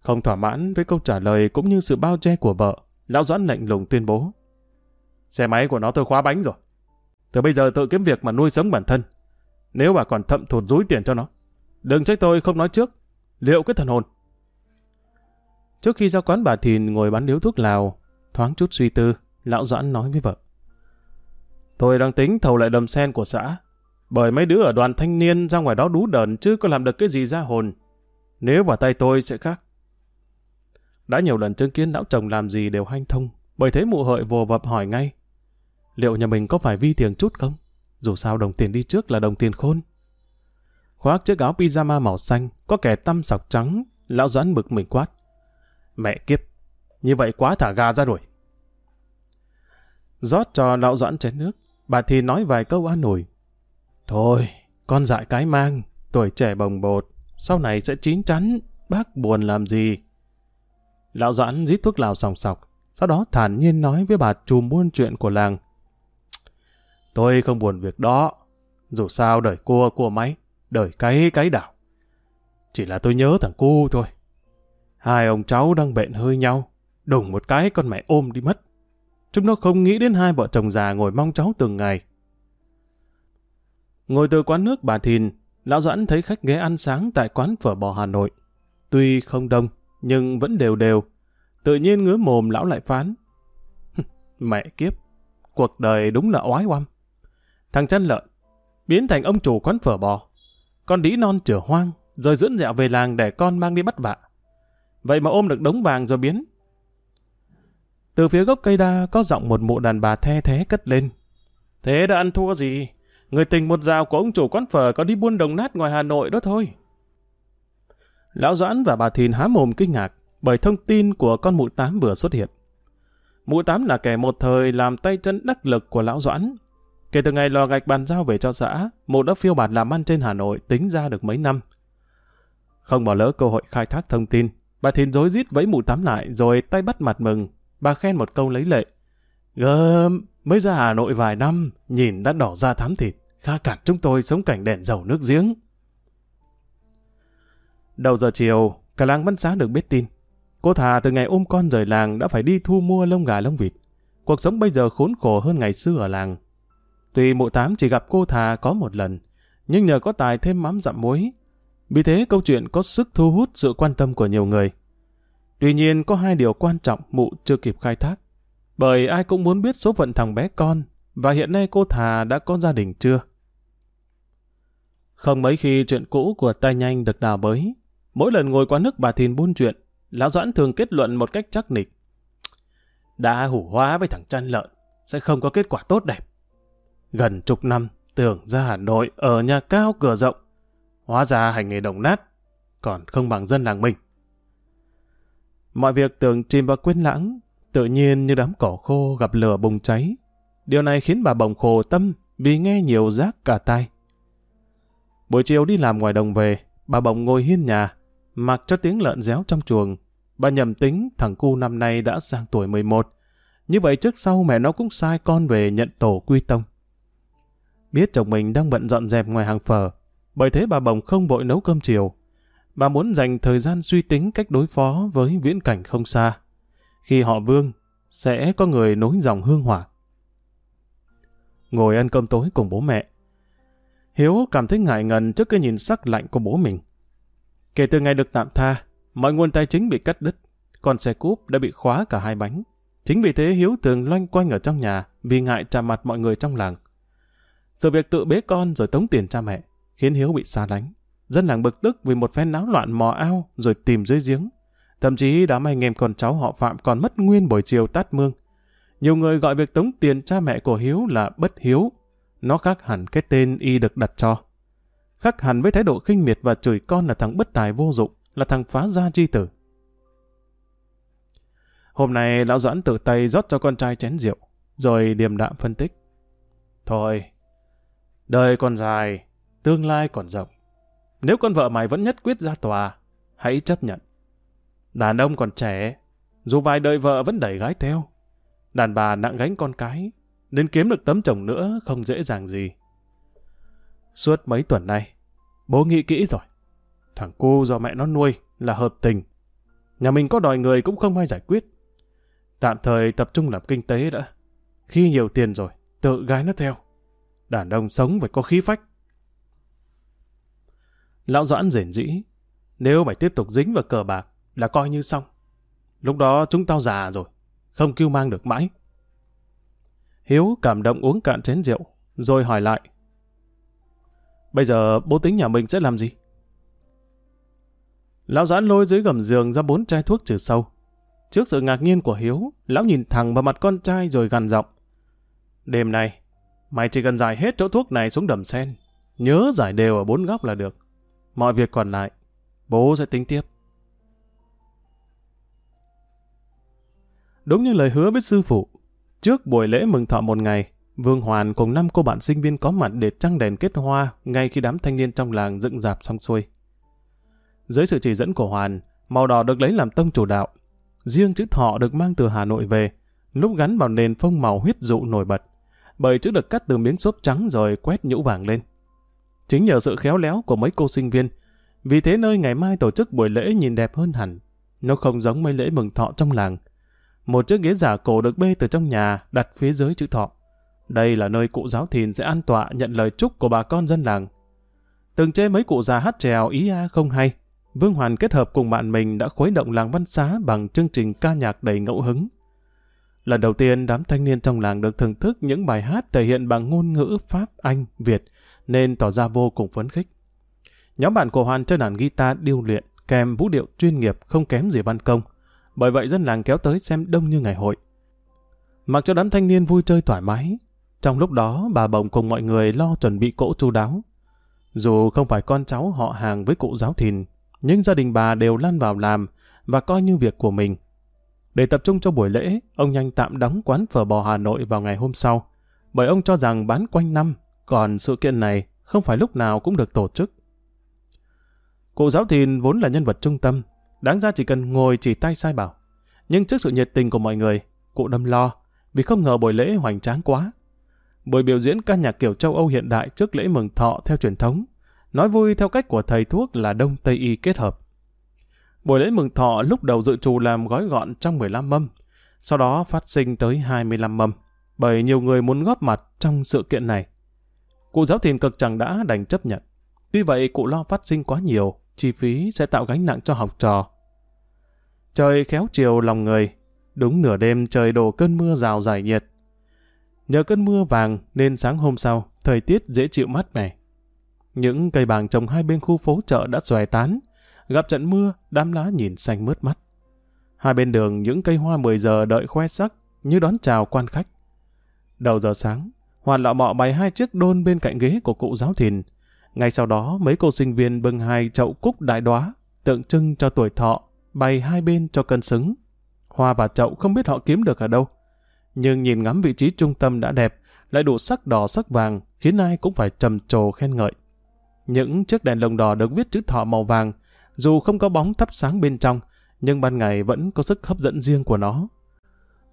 Không thỏa mãn với câu trả lời cũng như sự bao che của vợ, lão Doãn lạnh lùng tuyên bố. Xe máy của nó tôi khóa bánh rồi. Từ bây giờ tự kiếm việc mà nuôi sống bản thân. Nếu bà còn thậm thụt rúi tiền cho nó. Đừng trách tôi không nói trước. Liệu cái thần hồn. Trước khi ra quán bà Thìn ngồi bán điếu thuốc lào, thoáng chút suy tư, lão Doãn nói với vợ. Tôi đang tính thầu lại đầm sen của xã, bởi mấy đứa ở đoàn thanh niên ra ngoài đó đú đờn chứ có làm được cái gì ra hồn. Nếu vào tay tôi sẽ khác. Đã nhiều lần chứng kiến lão chồng làm gì đều hanh thông, bởi thế mụ hợi vồ vập hỏi ngay. Liệu nhà mình có phải vi tiền chút không? Dù sao đồng tiền đi trước là đồng tiền khôn. Khoác chiếc áo pyjama màu xanh, có kẻ tăm sọc trắng, lão doãn bực mình quát. Mẹ kiếp, như vậy quá thả gà ra đuổi. rót cho lão doãn chén nước, bà thì nói vài câu an ủi. Thôi, con dại cái mang, tuổi trẻ bồng bột, sau này sẽ chín chắn, bác buồn làm gì. Lão doãn rít thuốc lào sòng sọc, sau đó thản nhiên nói với bà trùm buôn chuyện của làng. Tôi không buồn việc đó, dù sao đời cua cua máy, đời cái cái đảo. Chỉ là tôi nhớ thằng cu thôi. Hai ông cháu đang bệnh hơi nhau, đùng một cái con mẹ ôm đi mất. Chúng nó không nghĩ đến hai vợ chồng già ngồi mong cháu từng ngày. Ngồi từ quán nước bà Thìn, Lão Doãn thấy khách ghé ăn sáng tại quán phở bò Hà Nội. Tuy không đông, nhưng vẫn đều đều. Tự nhiên ngứa mồm lão lại phán. Mẹ kiếp, cuộc đời đúng là oái oăm. Thằng chân lợn, biến thành ông chủ quán phở bò. Con đĩ non chửa hoang, rồi dưỡng dạo về làng để con mang đi bắt vạ. Vậy mà ôm được đống vàng rồi biến. Từ phía gốc cây đa có giọng một mụ đàn bà the thế cất lên. Thế đã ăn thua gì? Người tình một dạo của ông chủ quán phở có đi buôn đồng nát ngoài Hà Nội đó thôi. Lão Doãn và bà Thìn há mồm kinh ngạc bởi thông tin của con mụ tám vừa xuất hiện. Mụ tám là kẻ một thời làm tay chân đắc lực của lão Doãn. Kể từ ngày lò gạch bàn giao về cho xã, mụ đã phiêu bạt làm ăn trên Hà Nội tính ra được mấy năm. Không bỏ lỡ cơ hội khai thác thông tin, bà Thìn dối rít vẫy mụ tám lại rồi tay bắt mặt mừng. Bà khen một câu lấy lệ. Gơm, mới ra Hà Nội vài năm, nhìn đã đỏ ra thám thịt, khá cản chúng tôi sống cảnh đèn dầu nước giếng. Đầu giờ chiều, cả làng Văn Xá được biết tin. Cô Thà từ ngày ôm con rời làng đã phải đi thu mua lông gà lông vịt. Cuộc sống bây giờ khốn khổ hơn ngày xưa ở làng. Tuy mụ tám chỉ gặp cô Thà có một lần, nhưng nhờ có tài thêm mắm dặm muối. Vì thế câu chuyện có sức thu hút sự quan tâm của nhiều người. Tuy nhiên có hai điều quan trọng mụ chưa kịp khai thác. Bởi ai cũng muốn biết số phận thằng bé con, và hiện nay cô Thà đã có gia đình chưa. Không mấy khi chuyện cũ của tay nhanh được đào bới. Mỗi lần ngồi qua nước bà Thìn buôn chuyện, Lão Doãn thường kết luận một cách chắc nịch. Đã hủ hóa với thằng chăn lợn, sẽ không có kết quả tốt đẹp. Gần chục năm, tưởng ra Hà Nội ở nhà cao cửa rộng. Hóa ra hành nghề đồng nát, còn không bằng dân làng mình. Mọi việc tưởng chìm vào quên lãng, tự nhiên như đám cỏ khô gặp lửa bùng cháy. Điều này khiến bà bồng khổ tâm vì nghe nhiều rác cả tai. Buổi chiều đi làm ngoài đồng về, bà bồng ngồi hiên nhà, mặc cho tiếng lợn réo trong chuồng. Bà nhầm tính thằng cu năm nay đã sang tuổi 11. Như vậy trước sau mẹ nó cũng sai con về nhận tổ quy tông. Biết chồng mình đang bận dọn dẹp ngoài hàng phở, bởi thế bà bồng không vội nấu cơm chiều. Bà muốn dành thời gian suy tính cách đối phó với viễn cảnh không xa. Khi họ vương, sẽ có người nối dòng hương hỏa. Ngồi ăn cơm tối cùng bố mẹ, Hiếu cảm thấy ngại ngần trước cái nhìn sắc lạnh của bố mình. Kể từ ngày được tạm tha, mọi nguồn tài chính bị cắt đứt, còn xe cúp đã bị khóa cả hai bánh. Chính vì thế Hiếu thường loanh quanh ở trong nhà vì ngại chạm mặt mọi người trong làng. Sự việc tự bế con rồi tống tiền cha mẹ khiến Hiếu bị xa lánh. Dân làng bực tức vì một phen náo loạn mò ao rồi tìm dưới giếng. Thậm chí đám anh em con cháu họ Phạm còn mất nguyên buổi chiều tát mương. Nhiều người gọi việc tống tiền cha mẹ của Hiếu là bất hiếu nó khác hẳn cái tên y được đặt cho. Khác hẳn với thái độ khinh miệt và chửi con là thằng bất tài vô dụng, là thằng phá gia chi tử. Hôm nay lão Doãn tự tay rót cho con trai chén rượu, rồi điềm đạm phân tích. Thôi, đời còn dài, tương lai còn rộng. Nếu con vợ mày vẫn nhất quyết ra tòa, hãy chấp nhận. Đàn ông còn trẻ, dù vài đời vợ vẫn đẩy gái theo. Đàn bà nặng gánh con cái, Đến kiếm được tấm chồng nữa không dễ dàng gì. Suốt mấy tuần nay, bố nghĩ kỹ rồi. Thằng cô do mẹ nó nuôi là hợp tình. Nhà mình có đòi người cũng không ai giải quyết. Tạm thời tập trung làm kinh tế đã. Khi nhiều tiền rồi, tự gái nó theo. Đàn ông sống phải có khí phách. Lão Doãn rền rĩ. Nếu mày tiếp tục dính vào cờ bạc là coi như xong. Lúc đó chúng tao già rồi. Không kêu mang được mãi. Hiếu cảm động uống cạn chén rượu. Rồi hỏi lại. Bây giờ bố tính nhà mình sẽ làm gì? Lão Doãn lôi dưới gầm giường ra bốn chai thuốc trừ sâu. Trước sự ngạc nhiên của Hiếu, lão nhìn thẳng vào mặt con trai rồi gằn giọng. Đêm nay, mày chỉ cần giải hết chỗ thuốc này xuống đầm sen. Nhớ giải đều ở bốn góc là được. Mọi việc còn lại, bố sẽ tính tiếp. Đúng như lời hứa với sư phụ, trước buổi lễ mừng thọ một ngày, Vương Hoàn cùng năm cô bạn sinh viên có mặt để trăng đèn kết hoa ngay khi đám thanh niên trong làng dựng dạp xong xuôi. Dưới sự chỉ dẫn của Hoàn, màu đỏ được lấy làm tông chủ đạo. Riêng chữ thọ được mang từ Hà Nội về, lúc gắn vào nền phông màu huyết dụ nổi bật, bởi chữ được cắt từ miếng xốp trắng rồi quét nhũ vàng lên. Chính nhờ sự khéo léo của mấy cô sinh viên, vì thế nơi ngày mai tổ chức buổi lễ nhìn đẹp hơn hẳn. Nó không giống mấy lễ mừng thọ trong làng. Một chiếc ghế giả cổ được bê từ trong nhà đặt phía dưới chữ thọ. Đây là nơi cụ giáo thìn sẽ an tọa nhận lời chúc của bà con dân làng. Từng chê mấy cụ già hát trèo ý a không hay. Vương Hoàn kết hợp cùng bạn mình đã khuấy động làng văn xá bằng chương trình ca nhạc đầy ngẫu hứng. Lần đầu tiên đám thanh niên trong làng được thưởng thức những bài hát thể hiện bằng ngôn ngữ Pháp, Anh, Việt nên tỏ ra vô cùng phấn khích. Nhóm bạn của Hoàn chơi đàn guitar điêu luyện kèm vũ điệu chuyên nghiệp không kém gì văn công. Bởi vậy dân làng kéo tới xem đông như ngày hội. Mặc cho đám thanh niên vui chơi thoải mái, trong lúc đó, bà Bồng cùng mọi người lo chuẩn bị cỗ chu đáo. Dù không phải con cháu họ hàng với cụ giáo thìn, nhưng gia đình bà đều lăn vào làm và coi như việc của mình. Để tập trung cho buổi lễ, ông nhanh tạm đóng quán phở bò Hà Nội vào ngày hôm sau, bởi ông cho rằng bán quanh năm, còn sự kiện này không phải lúc nào cũng được tổ chức. Cụ giáo thìn vốn là nhân vật trung tâm, đáng ra chỉ cần ngồi chỉ tay sai bảo. Nhưng trước sự nhiệt tình của mọi người, cụ đâm lo, vì không ngờ buổi lễ hoành tráng quá, buổi biểu diễn ca nhạc kiểu châu Âu hiện đại trước lễ mừng thọ theo truyền thống, nói vui theo cách của thầy thuốc là Đông Tây Y kết hợp. Buổi lễ mừng thọ lúc đầu dự trù làm gói gọn trong 15 mâm, sau đó phát sinh tới 25 mâm, bởi nhiều người muốn góp mặt trong sự kiện này. Cụ giáo thìn cực chẳng đã đành chấp nhận. Tuy vậy cụ lo phát sinh quá nhiều, chi phí sẽ tạo gánh nặng cho học trò. Trời khéo chiều lòng người, đúng nửa đêm trời đổ cơn mưa rào dài nhiệt, Nhờ cơn mưa vàng nên sáng hôm sau, thời tiết dễ chịu mát mẻ. Những cây bàng trồng hai bên khu phố chợ đã xòe tán. Gặp trận mưa, đám lá nhìn xanh mướt mắt. Hai bên đường những cây hoa 10 giờ đợi khoe sắc như đón chào quan khách. Đầu giờ sáng, Hoàn lọ mọ bày hai chiếc đôn bên cạnh ghế của cụ giáo thìn. Ngay sau đó, mấy cô sinh viên bưng hai chậu cúc đại đóa tượng trưng cho tuổi thọ, bày hai bên cho cân xứng. Hoa và chậu không biết họ kiếm được ở đâu nhưng nhìn ngắm vị trí trung tâm đã đẹp, lại đủ sắc đỏ sắc vàng, khiến ai cũng phải trầm trồ khen ngợi. Những chiếc đèn lồng đỏ được viết chữ thọ màu vàng, dù không có bóng thắp sáng bên trong, nhưng ban ngày vẫn có sức hấp dẫn riêng của nó.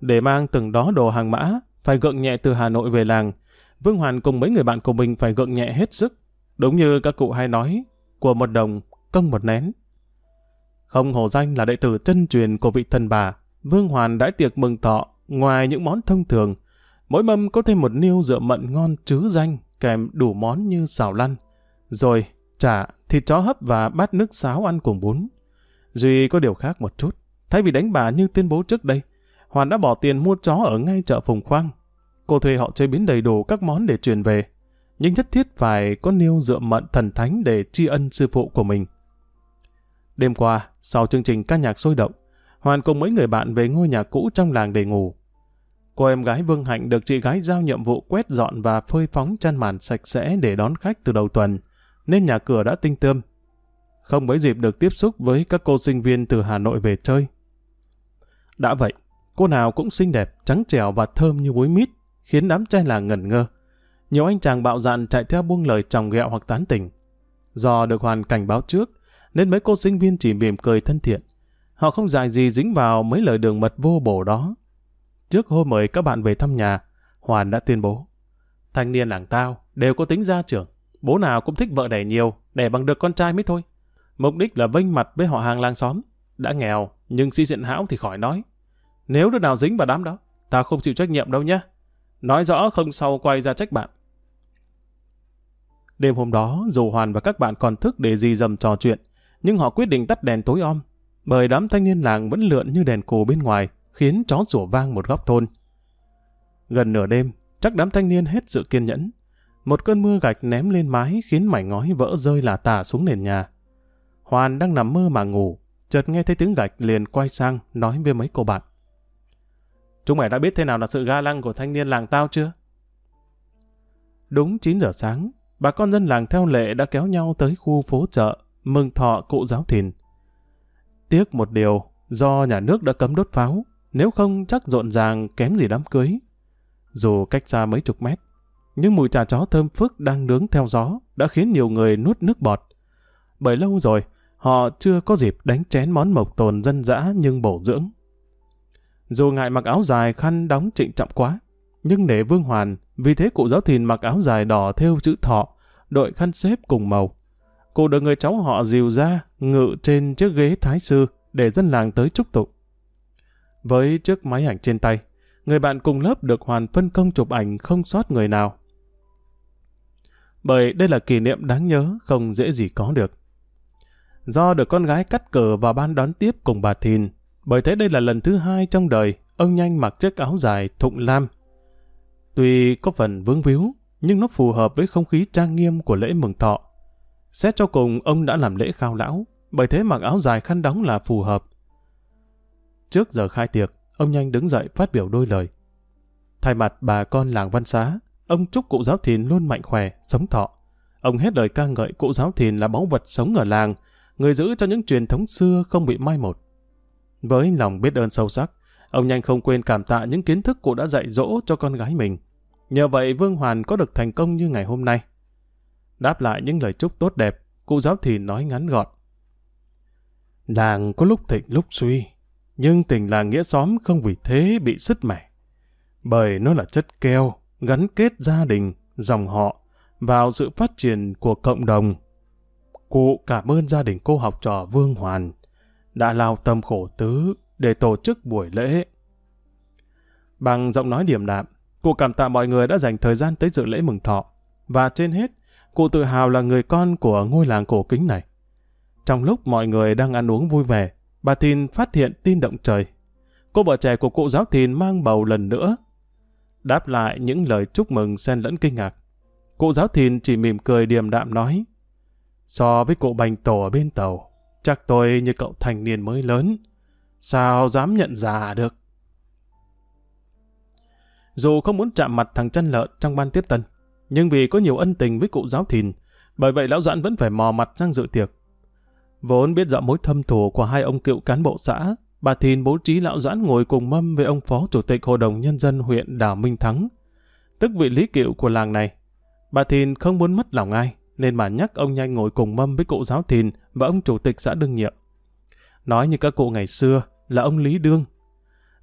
Để mang từng đó đồ hàng mã, phải gượng nhẹ từ Hà Nội về làng, Vương Hoàn cùng mấy người bạn của mình phải gượng nhẹ hết sức. Đúng như các cụ hay nói, của một đồng, công một nén. Không hổ danh là đệ tử chân truyền của vị thần bà, Vương Hoàn đã tiệc mừng thọ Ngoài những món thông thường, mỗi mâm có thêm một niêu rượu mận ngon chứ danh kèm đủ món như xào lăn, rồi chả, thịt chó hấp và bát nước sáo ăn cùng bún. Duy có điều khác một chút, thay vì đánh bà như tuyên bố trước đây, Hoàn đã bỏ tiền mua chó ở ngay chợ Phùng Khoang. Cô thuê họ chế biến đầy đủ các món để truyền về, nhưng nhất thiết phải có niêu dựa mận thần thánh để tri ân sư phụ của mình. Đêm qua, sau chương trình ca nhạc sôi động, Hoàn cùng mấy người bạn về ngôi nhà cũ trong làng để ngủ. Cô em gái Vương Hạnh được chị gái giao nhiệm vụ quét dọn và phơi phóng chăn màn sạch sẽ để đón khách từ đầu tuần, nên nhà cửa đã tinh tươm. Không mấy dịp được tiếp xúc với các cô sinh viên từ Hà Nội về chơi. Đã vậy, cô nào cũng xinh đẹp, trắng trẻo và thơm như búi mít, khiến đám trai làng ngẩn ngơ. Nhiều anh chàng bạo dạn chạy theo buông lời chồng ghẹo hoặc tán tỉnh. Do được hoàn cảnh báo trước, nên mấy cô sinh viên chỉ mỉm cười thân thiện, Họ không dài gì dính vào mấy lời đường mật vô bổ đó. Trước hôm mời các bạn về thăm nhà, Hoàn đã tuyên bố. Thanh niên làng tao đều có tính gia trưởng. Bố nào cũng thích vợ đẻ nhiều, đẻ bằng được con trai mới thôi. Mục đích là vênh mặt với họ hàng làng xóm. Đã nghèo, nhưng si diện hão thì khỏi nói. Nếu đứa nào dính vào đám đó, tao không chịu trách nhiệm đâu nhé. Nói rõ không sau quay ra trách bạn. Đêm hôm đó, dù Hoàn và các bạn còn thức để gì dầm trò chuyện, nhưng họ quyết định tắt đèn tối om, bởi đám thanh niên làng vẫn lượn như đèn cù bên ngoài, khiến chó sủa vang một góc thôn. Gần nửa đêm, chắc đám thanh niên hết sự kiên nhẫn. Một cơn mưa gạch ném lên mái khiến mảnh ngói vỡ rơi là tả xuống nền nhà. Hoàn đang nằm mơ mà ngủ, chợt nghe thấy tiếng gạch liền quay sang nói với mấy cô bạn. Chúng mày đã biết thế nào là sự ga lăng của thanh niên làng tao chưa? Đúng 9 giờ sáng, bà con dân làng theo lệ đã kéo nhau tới khu phố chợ, mừng thọ cụ giáo thìn. Tiếc một điều, do nhà nước đã cấm đốt pháo, nếu không chắc rộn ràng kém gì đám cưới. Dù cách xa mấy chục mét, nhưng mùi trà chó thơm phức đang nướng theo gió đã khiến nhiều người nuốt nước bọt. Bởi lâu rồi, họ chưa có dịp đánh chén món mộc tồn dân dã nhưng bổ dưỡng. Dù ngại mặc áo dài khăn đóng trịnh trọng quá, nhưng để Vương Hoàn, vì thế cụ giáo thìn mặc áo dài đỏ theo chữ thọ, đội khăn xếp cùng màu. Cụ được người cháu họ dìu ra, ngự trên chiếc ghế thái sư để dân làng tới chúc tụng. Với chiếc máy ảnh trên tay, người bạn cùng lớp được Hoàn phân công chụp ảnh không sót người nào. Bởi đây là kỷ niệm đáng nhớ, không dễ gì có được. Do được con gái cắt cờ vào ban đón tiếp cùng bà Thìn, bởi thế đây là lần thứ hai trong đời ông nhanh mặc chiếc áo dài thụng lam. Tuy có phần vướng víu, nhưng nó phù hợp với không khí trang nghiêm của lễ mừng thọ. Xét cho cùng, ông đã làm lễ khao lão, bởi thế mặc áo dài khăn đóng là phù hợp. Trước giờ khai tiệc, ông nhanh đứng dậy phát biểu đôi lời. Thay mặt bà con làng Văn Xá, ông chúc cụ giáo thìn luôn mạnh khỏe, sống thọ. Ông hết lời ca ngợi cụ giáo thìn là báu vật sống ở làng, người giữ cho những truyền thống xưa không bị mai một. Với lòng biết ơn sâu sắc, ông nhanh không quên cảm tạ những kiến thức cụ đã dạy dỗ cho con gái mình. Nhờ vậy Vương Hoàn có được thành công như ngày hôm nay. Đáp lại những lời chúc tốt đẹp, cụ giáo thìn nói ngắn gọn. Làng có lúc thịnh lúc suy, nhưng tình làng nghĩa xóm không vì thế bị sứt mẻ. Bởi nó là chất keo, gắn kết gia đình, dòng họ vào sự phát triển của cộng đồng. Cụ cảm ơn gia đình cô học trò Vương Hoàn đã lao tâm khổ tứ để tổ chức buổi lễ. Bằng giọng nói điềm đạm, cụ cảm tạ mọi người đã dành thời gian tới dự lễ mừng thọ. Và trên hết, cụ tự hào là người con của ngôi làng cổ kính này. Trong lúc mọi người đang ăn uống vui vẻ, bà Thìn phát hiện tin động trời. Cô vợ trẻ của cụ giáo Thìn mang bầu lần nữa. Đáp lại những lời chúc mừng xen lẫn kinh ngạc. Cụ giáo Thìn chỉ mỉm cười điềm đạm nói So với cụ bành tổ ở bên tàu, chắc tôi như cậu thành niên mới lớn. Sao dám nhận già được? Dù không muốn chạm mặt thằng chân lợn trong ban tiếp tân, nhưng vì có nhiều ân tình với cụ giáo thìn, bởi vậy lão doãn vẫn phải mò mặt sang dự tiệc. Vốn biết rõ mối thâm thù của hai ông cựu cán bộ xã, bà Thìn bố trí lão doãn ngồi cùng mâm với ông phó chủ tịch hội đồng nhân dân huyện Đảo Minh Thắng, tức vị lý cựu của làng này. Bà Thìn không muốn mất lòng ai, nên bà nhắc ông nhanh ngồi cùng mâm với cụ giáo Thìn và ông chủ tịch xã đương nhiệm. Nói như các cụ ngày xưa là ông Lý Đương.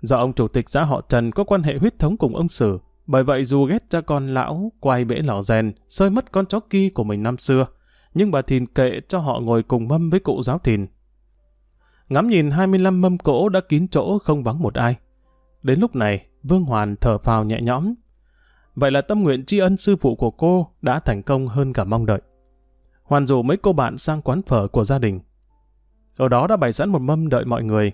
Do ông chủ tịch xã họ Trần có quan hệ huyết thống cùng ông Sử, bởi vậy dù ghét cha con lão, quay bể lò rèn, sơi mất con chó kia của mình năm xưa, nhưng bà Thìn kệ cho họ ngồi cùng mâm với cụ giáo Thìn. Ngắm nhìn 25 mâm cỗ đã kín chỗ không vắng một ai. Đến lúc này, Vương Hoàn thở phào nhẹ nhõm. Vậy là tâm nguyện tri ân sư phụ của cô đã thành công hơn cả mong đợi. Hoàn rủ mấy cô bạn sang quán phở của gia đình. Ở đó đã bày sẵn một mâm đợi mọi người.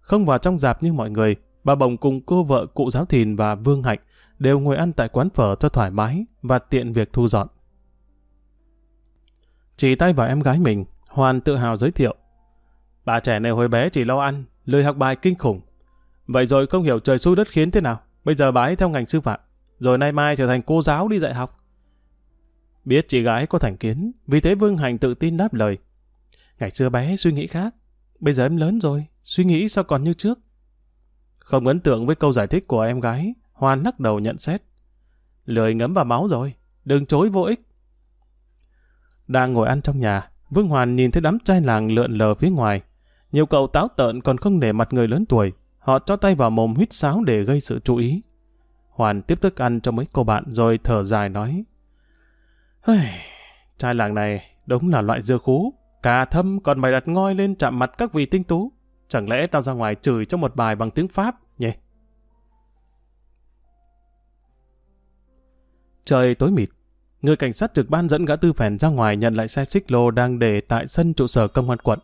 Không vào trong dạp như mọi người, bà Bồng cùng cô vợ cụ giáo thìn và Vương Hạnh đều ngồi ăn tại quán phở cho thoải mái và tiện việc thu dọn. Chỉ tay vào em gái mình, Hoàn tự hào giới thiệu. Bà trẻ này hồi bé chỉ lo ăn, lười học bài kinh khủng. Vậy rồi không hiểu trời xui đất khiến thế nào, bây giờ bà ấy theo ngành sư phạm, rồi nay mai trở thành cô giáo đi dạy học. Biết chị gái có thành kiến, vì thế Vương Hành tự tin đáp lời. Ngày xưa bé suy nghĩ khác, bây giờ em lớn rồi, suy nghĩ sao còn như trước. Không ấn tượng với câu giải thích của em gái, Hoan lắc đầu nhận xét. Lười ngấm vào máu rồi, đừng chối vô ích. Đang ngồi ăn trong nhà, Vương Hoàn nhìn thấy đám trai làng lượn lờ phía ngoài. Nhiều cậu táo tợn còn không để mặt người lớn tuổi, họ cho tay vào mồm huýt sáo để gây sự chú ý. Hoàn tiếp thức ăn cho mấy cô bạn rồi thở dài nói. Trai làng này đúng là loại dưa khú, cà thâm còn mày đặt ngoi lên chạm mặt các vị tinh tú. Chẳng lẽ tao ra ngoài chửi cho một bài bằng tiếng Pháp nhỉ? Trời tối mịt, người cảnh sát trực ban dẫn gã tư phèn ra ngoài nhận lại xe xích lô đang để tại sân trụ sở công an quận.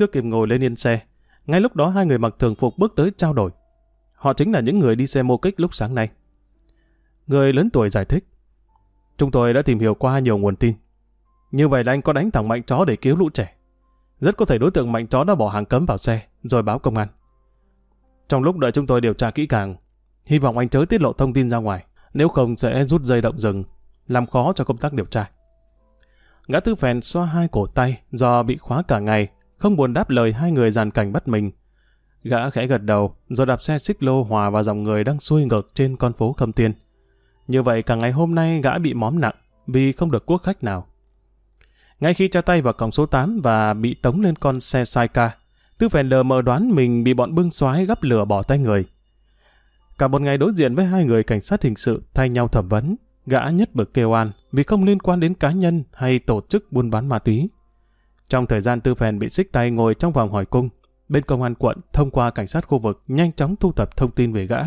Chưa kịp ngồi lên yên xe, ngay lúc đó hai người mặc thường phục bước tới trao đổi. Họ chính là những người đi xe mô kích lúc sáng nay. Người lớn tuổi giải thích. Chúng tôi đã tìm hiểu qua nhiều nguồn tin. Như vậy là anh có đánh thẳng mạnh chó để cứu lũ trẻ. Rất có thể đối tượng mạnh chó đã bỏ hàng cấm vào xe, rồi báo công an. Trong lúc đợi chúng tôi điều tra kỹ càng, hy vọng anh chớ tiết lộ thông tin ra ngoài, nếu không sẽ rút dây động rừng, làm khó cho công tác điều tra. Gã tư phèn xoa hai cổ tay do bị khóa cả ngày, không buồn đáp lời hai người dàn cảnh bắt mình. Gã khẽ gật đầu, rồi đạp xe xích lô hòa vào dòng người đang xuôi ngược trên con phố Khâm Tiên. Như vậy cả ngày hôm nay gã bị móm nặng vì không được quốc khách nào. Ngay khi tra tay vào cổng số 8 và bị tống lên con xe sai ca, Tư phèn lờ mờ đoán mình bị bọn bưng xoái gấp lửa bỏ tay người. Cả một ngày đối diện với hai người cảnh sát hình sự thay nhau thẩm vấn, gã nhất bực kêu an vì không liên quan đến cá nhân hay tổ chức buôn bán ma túy. Trong thời gian Tư phèn bị xích tay ngồi trong vòng hỏi cung, bên công an quận thông qua cảnh sát khu vực nhanh chóng thu thập thông tin về gã.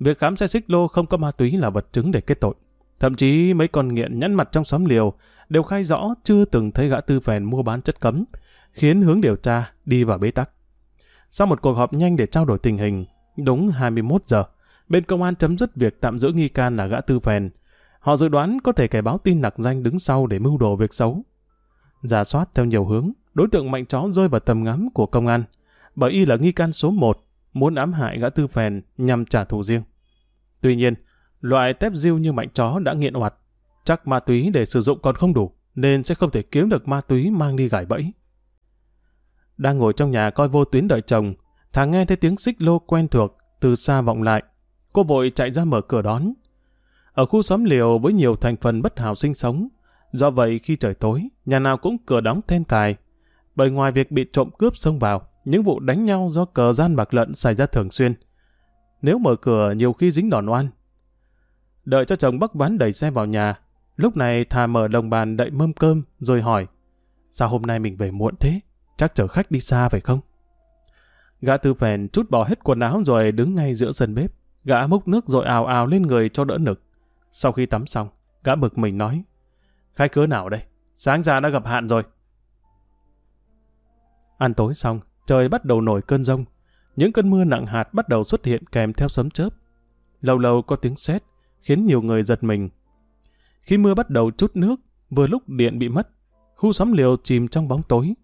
Việc khám xe xích lô không có ma túy là vật chứng để kết tội. Thậm chí mấy con nghiện nhẫn mặt trong xóm liều đều khai rõ chưa từng thấy gã tư phèn mua bán chất cấm, khiến hướng điều tra đi vào bế tắc. Sau một cuộc họp nhanh để trao đổi tình hình, đúng 21 giờ, bên công an chấm dứt việc tạm giữ nghi can là gã tư phèn. Họ dự đoán có thể kẻ báo tin nặc danh đứng sau để mưu đồ việc xấu. Giả soát theo nhiều hướng, đối tượng mạnh chó rơi vào tầm ngắm của công an, bởi y là nghi can số 1, muốn ám hại gã tư phèn nhằm trả thù riêng. Tuy nhiên, loại tép diêu như mạnh chó đã nghiện hoạt, chắc ma túy để sử dụng còn không đủ, nên sẽ không thể kiếm được ma túy mang đi gải bẫy. Đang ngồi trong nhà coi vô tuyến đợi chồng, thằng nghe thấy tiếng xích lô quen thuộc từ xa vọng lại. Cô vội chạy ra mở cửa đón. Ở khu xóm liều với nhiều thành phần bất hảo sinh sống, do vậy khi trời tối, nhà nào cũng cửa đóng then cài. Bởi ngoài việc bị trộm cướp xông vào, những vụ đánh nhau do cờ gian bạc lận xảy ra thường xuyên. Nếu mở cửa nhiều khi dính đòn oan. Đợi cho chồng bắc ván đẩy xe vào nhà, lúc này thà mở đồng bàn đậy mâm cơm rồi hỏi Sao hôm nay mình về muộn thế? Chắc chở khách đi xa phải không? Gã tư phèn chút bỏ hết quần áo rồi đứng ngay giữa sân bếp. Gã múc nước rồi ào ào lên người cho đỡ nực. Sau khi tắm xong, gã bực mình nói. Khách cớ nào đây? Sáng ra đã gặp hạn rồi. Ăn tối xong, trời bắt đầu nổi cơn rông. Những cơn mưa nặng hạt bắt đầu xuất hiện kèm theo sấm chớp. Lâu lâu có tiếng sét khiến nhiều người giật mình. Khi mưa bắt đầu chút nước, vừa lúc điện bị mất, khu xóm liều chìm trong bóng tối.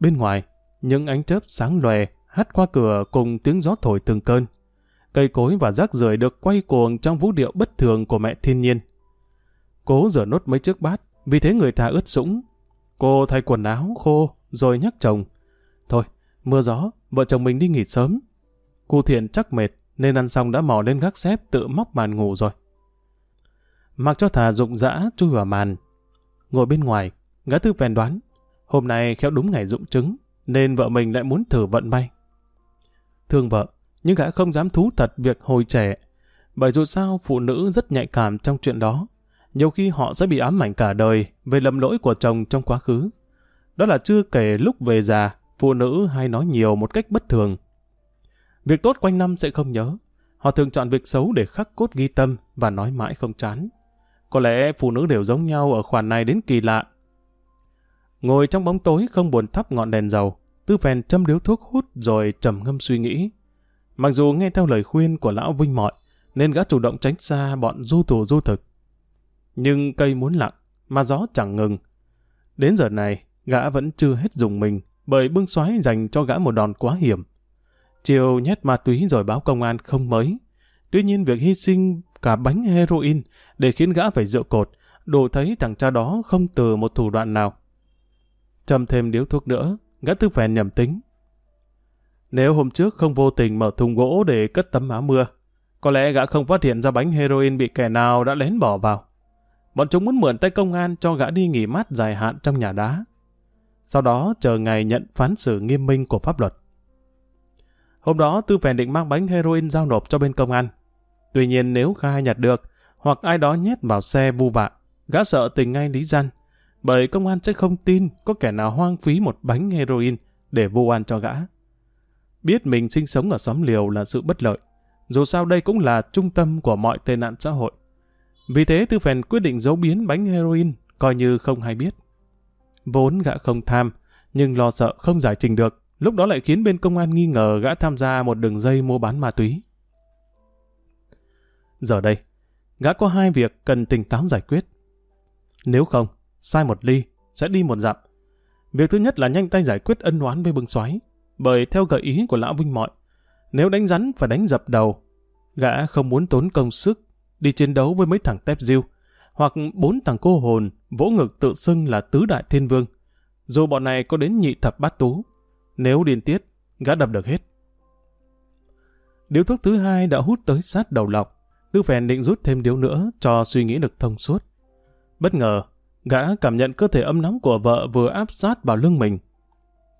Bên ngoài, những ánh chớp sáng lòe hắt qua cửa cùng tiếng gió thổi từng cơn. Cây cối và rác rưởi được quay cuồng trong vũ điệu bất thường của mẹ thiên nhiên. Cố rửa nốt mấy chiếc bát, vì thế người ta ướt sũng. Cô thay quần áo khô, rồi nhắc chồng. Thôi, mưa gió, vợ chồng mình đi nghỉ sớm. Cô thiện chắc mệt, nên ăn xong đã mò lên gác xếp tự móc màn ngủ rồi. Mặc cho thà rụng rã chui vào màn. Ngồi bên ngoài, gã tư phèn đoán Hôm nay khéo đúng ngày dụng trứng, nên vợ mình lại muốn thử vận may. Thương vợ, nhưng gã không dám thú thật việc hồi trẻ, bởi dù sao phụ nữ rất nhạy cảm trong chuyện đó. Nhiều khi họ sẽ bị ám ảnh cả đời về lầm lỗi của chồng trong quá khứ. Đó là chưa kể lúc về già, phụ nữ hay nói nhiều một cách bất thường. Việc tốt quanh năm sẽ không nhớ. Họ thường chọn việc xấu để khắc cốt ghi tâm và nói mãi không chán. Có lẽ phụ nữ đều giống nhau ở khoản này đến kỳ lạ, Ngồi trong bóng tối không buồn thắp ngọn đèn dầu, Tư Phèn châm điếu thuốc hút rồi trầm ngâm suy nghĩ. Mặc dù nghe theo lời khuyên của lão Vinh Mọi, nên gã chủ động tránh xa bọn du tù du thực. Nhưng cây muốn lặng, mà gió chẳng ngừng. Đến giờ này, gã vẫn chưa hết dùng mình, bởi bưng xoáy dành cho gã một đòn quá hiểm. Chiều nhét ma túy rồi báo công an không mới. Tuy nhiên việc hy sinh cả bánh heroin để khiến gã phải dựa cột, đủ thấy thằng cha đó không từ một thủ đoạn nào châm thêm điếu thuốc nữa, gã tư phèn nhầm tính. Nếu hôm trước không vô tình mở thùng gỗ để cất tấm áo mưa, có lẽ gã không phát hiện ra bánh heroin bị kẻ nào đã lén bỏ vào. Bọn chúng muốn mượn tay công an cho gã đi nghỉ mát dài hạn trong nhà đá. Sau đó chờ ngày nhận phán xử nghiêm minh của pháp luật. Hôm đó Tư Phèn định mang bánh heroin giao nộp cho bên công an. Tuy nhiên nếu khai nhặt được, hoặc ai đó nhét vào xe vu vạ, gã sợ tình ngay lý gian, bởi công an sẽ không tin có kẻ nào hoang phí một bánh heroin để vô an cho gã. Biết mình sinh sống ở xóm liều là sự bất lợi, dù sao đây cũng là trung tâm của mọi tệ nạn xã hội. Vì thế Tư Phèn quyết định giấu biến bánh heroin, coi như không hay biết. Vốn gã không tham, nhưng lo sợ không giải trình được, lúc đó lại khiến bên công an nghi ngờ gã tham gia một đường dây mua bán ma túy. Giờ đây, gã có hai việc cần tỉnh táo giải quyết. Nếu không, sai một ly, sẽ đi một dặm. Việc thứ nhất là nhanh tay giải quyết ân oán với bưng xoáy, bởi theo gợi ý của lão Vinh Mọi, nếu đánh rắn phải đánh dập đầu, gã không muốn tốn công sức đi chiến đấu với mấy thằng tép diêu, hoặc bốn thằng cô hồn vỗ ngực tự xưng là tứ đại thiên vương. Dù bọn này có đến nhị thập bát tú, nếu điên tiết, gã đập được hết. Điếu thuốc thứ hai đã hút tới sát đầu lọc, Tư Phèn định rút thêm điếu nữa cho suy nghĩ được thông suốt. Bất ngờ, gã cảm nhận cơ thể ấm nóng của vợ vừa áp sát vào lưng mình.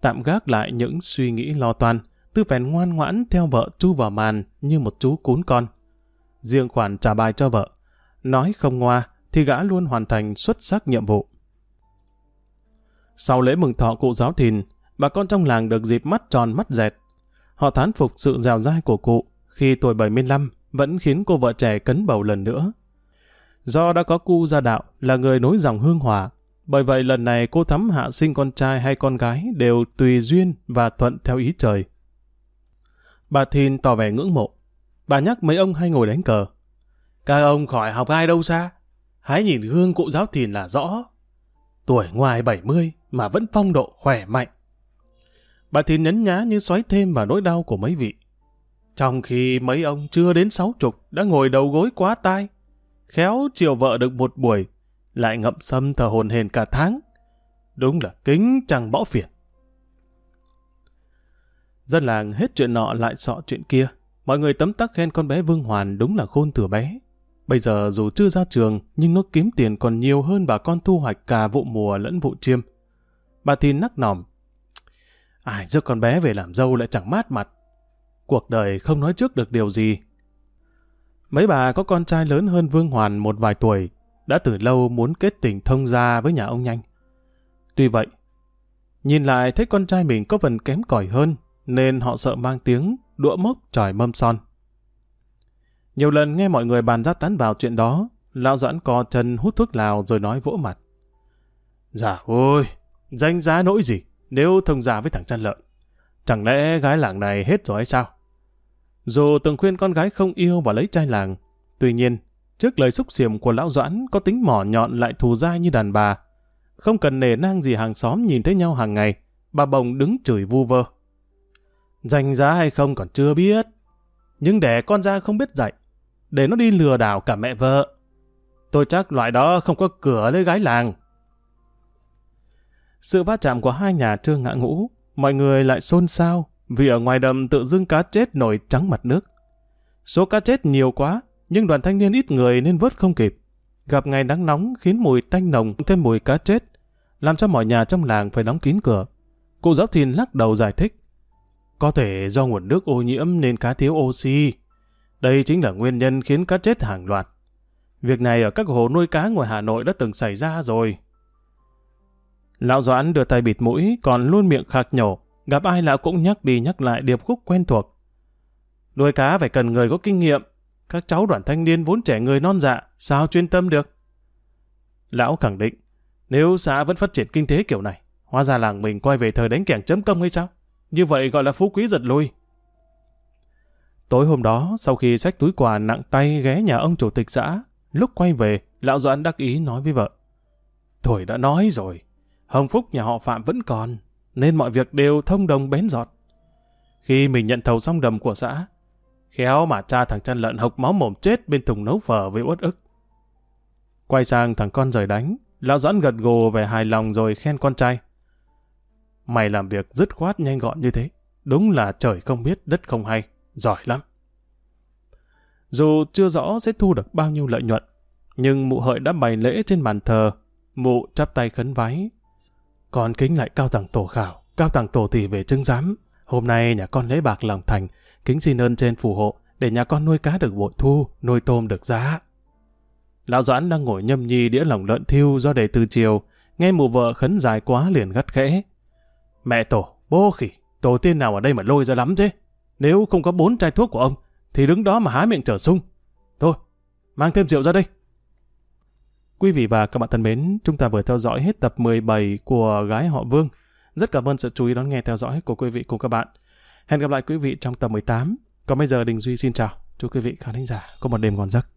Tạm gác lại những suy nghĩ lo toan, Tư Phèn ngoan ngoãn theo vợ chu vào màn như một chú cún con. Riêng khoản trả bài cho vợ, nói không ngoa thì gã luôn hoàn thành xuất sắc nhiệm vụ. Sau lễ mừng thọ cụ giáo thìn, bà con trong làng được dịp mắt tròn mắt dẹt. Họ thán phục sự dẻo dai của cụ khi tuổi 75 vẫn khiến cô vợ trẻ cấn bầu lần nữa. Do đã có cu gia đạo là người nối dòng hương hòa, bởi vậy lần này cô thắm hạ sinh con trai hay con gái đều tùy duyên và thuận theo ý trời. Bà Thìn tỏ vẻ ngưỡng mộ. Bà nhắc mấy ông hay ngồi đánh cờ. Các ông khỏi học ai đâu xa. Hãy nhìn gương cụ giáo Thìn là rõ. Tuổi ngoài 70 mà vẫn phong độ khỏe mạnh. Bà Thìn nhấn nhá như xoáy thêm vào nỗi đau của mấy vị. Trong khi mấy ông chưa đến sáu chục đã ngồi đầu gối quá tai, khéo chiều vợ được một buổi, lại ngậm sâm thờ hồn hền cả tháng. Đúng là kính chẳng bỏ phiền. Dân làng hết chuyện nọ lại sọ chuyện kia. Mọi người tấm tắc khen con bé Vương Hoàn đúng là khôn từ bé. Bây giờ dù chưa ra trường, nhưng nó kiếm tiền còn nhiều hơn bà con thu hoạch cả vụ mùa lẫn vụ chiêm. Bà thì nắc nỏm. Ai giấc con bé về làm dâu lại chẳng mát mặt. Cuộc đời không nói trước được điều gì. Mấy bà có con trai lớn hơn Vương Hoàn một vài tuổi, đã từ lâu muốn kết tình thông gia với nhà ông Nhanh. Tuy vậy, nhìn lại thấy con trai mình có phần kém cỏi hơn, nên họ sợ mang tiếng đũa mốc tròi mâm son. Nhiều lần nghe mọi người bàn ra tán vào chuyện đó, lão doãn co chân hút thuốc lào rồi nói vỗ mặt. Dạ ôi, danh giá nỗi gì nếu thông gia với thằng chăn lợn. Chẳng lẽ gái làng này hết rồi hay sao? Dù từng khuyên con gái không yêu và lấy trai làng, tuy nhiên, trước lời xúc xiểm của lão Doãn có tính mỏ nhọn lại thù dai như đàn bà. Không cần nề nang gì hàng xóm nhìn thấy nhau hàng ngày, bà bồng đứng chửi vu vơ. Danh giá hay không còn chưa biết, nhưng để con ra không biết dạy, để nó đi lừa đảo cả mẹ vợ. Tôi chắc loại đó không có cửa lấy gái làng. Sự va chạm của hai nhà trương ngã ngũ, mọi người lại xôn xao vì ở ngoài đầm tự dưng cá chết nổi trắng mặt nước. Số cá chết nhiều quá, nhưng đoàn thanh niên ít người nên vớt không kịp. Gặp ngày nắng nóng khiến mùi tanh nồng thêm mùi cá chết, làm cho mọi nhà trong làng phải đóng kín cửa. Cụ giáo thìn lắc đầu giải thích. Có thể do nguồn nước ô nhiễm nên cá thiếu oxy. Đây chính là nguyên nhân khiến cá chết hàng loạt. Việc này ở các hồ nuôi cá ngoài Hà Nội đã từng xảy ra rồi. Lão Doãn đưa tay bịt mũi, còn luôn miệng khạc nhổ. Gặp ai lão cũng nhắc đi nhắc lại điệp khúc quen thuộc. Nuôi cá phải cần người có kinh nghiệm. Các cháu đoàn thanh niên vốn trẻ người non dạ, sao chuyên tâm được? Lão khẳng định, nếu xã vẫn phát triển kinh tế kiểu này, hóa ra làng mình quay về thời đánh kẻng chấm công hay sao? Như vậy gọi là phú quý giật lui. Tối hôm đó, sau khi xách túi quà nặng tay ghé nhà ông chủ tịch xã, lúc quay về, lão Doãn đắc ý nói với vợ. Thôi đã nói rồi, hồng phúc nhà họ Phạm vẫn còn, nên mọi việc đều thông đồng bén giọt. Khi mình nhận thầu xong đầm của xã, khéo mà cha thằng chăn lợn hộc máu mồm chết bên thùng nấu phở với uất ức. Quay sang thằng con rời đánh, lão Doãn gật gù về hài lòng rồi khen con trai. Mày làm việc dứt khoát nhanh gọn như thế. Đúng là trời không biết, đất không hay. Giỏi lắm. Dù chưa rõ sẽ thu được bao nhiêu lợi nhuận, nhưng mụ hợi đã bày lễ trên bàn thờ. Mụ chắp tay khấn vái. Con kính lại cao tầng tổ khảo, cao tầng tổ tỷ về trưng giám. Hôm nay nhà con lấy bạc lòng thành, kính xin ơn trên phù hộ, để nhà con nuôi cá được bội thu, nuôi tôm được giá. Lão Doãn đang ngồi nhâm nhi đĩa lòng lợn thiêu do để từ chiều, nghe mụ vợ khấn dài quá liền gắt khẽ. Mẹ tổ, bố khỉ, tổ tiên nào ở đây mà lôi ra lắm thế? Nếu không có bốn chai thuốc của ông, thì đứng đó mà há miệng trở sung. Thôi, mang thêm rượu ra đây. Quý vị và các bạn thân mến, chúng ta vừa theo dõi hết tập 17 của Gái họ Vương. Rất cảm ơn sự chú ý đón nghe theo dõi của quý vị cùng các bạn. Hẹn gặp lại quý vị trong tập 18. Còn bây giờ Đình Duy xin chào. Chúc quý vị khán thính giả có một đêm ngon giấc.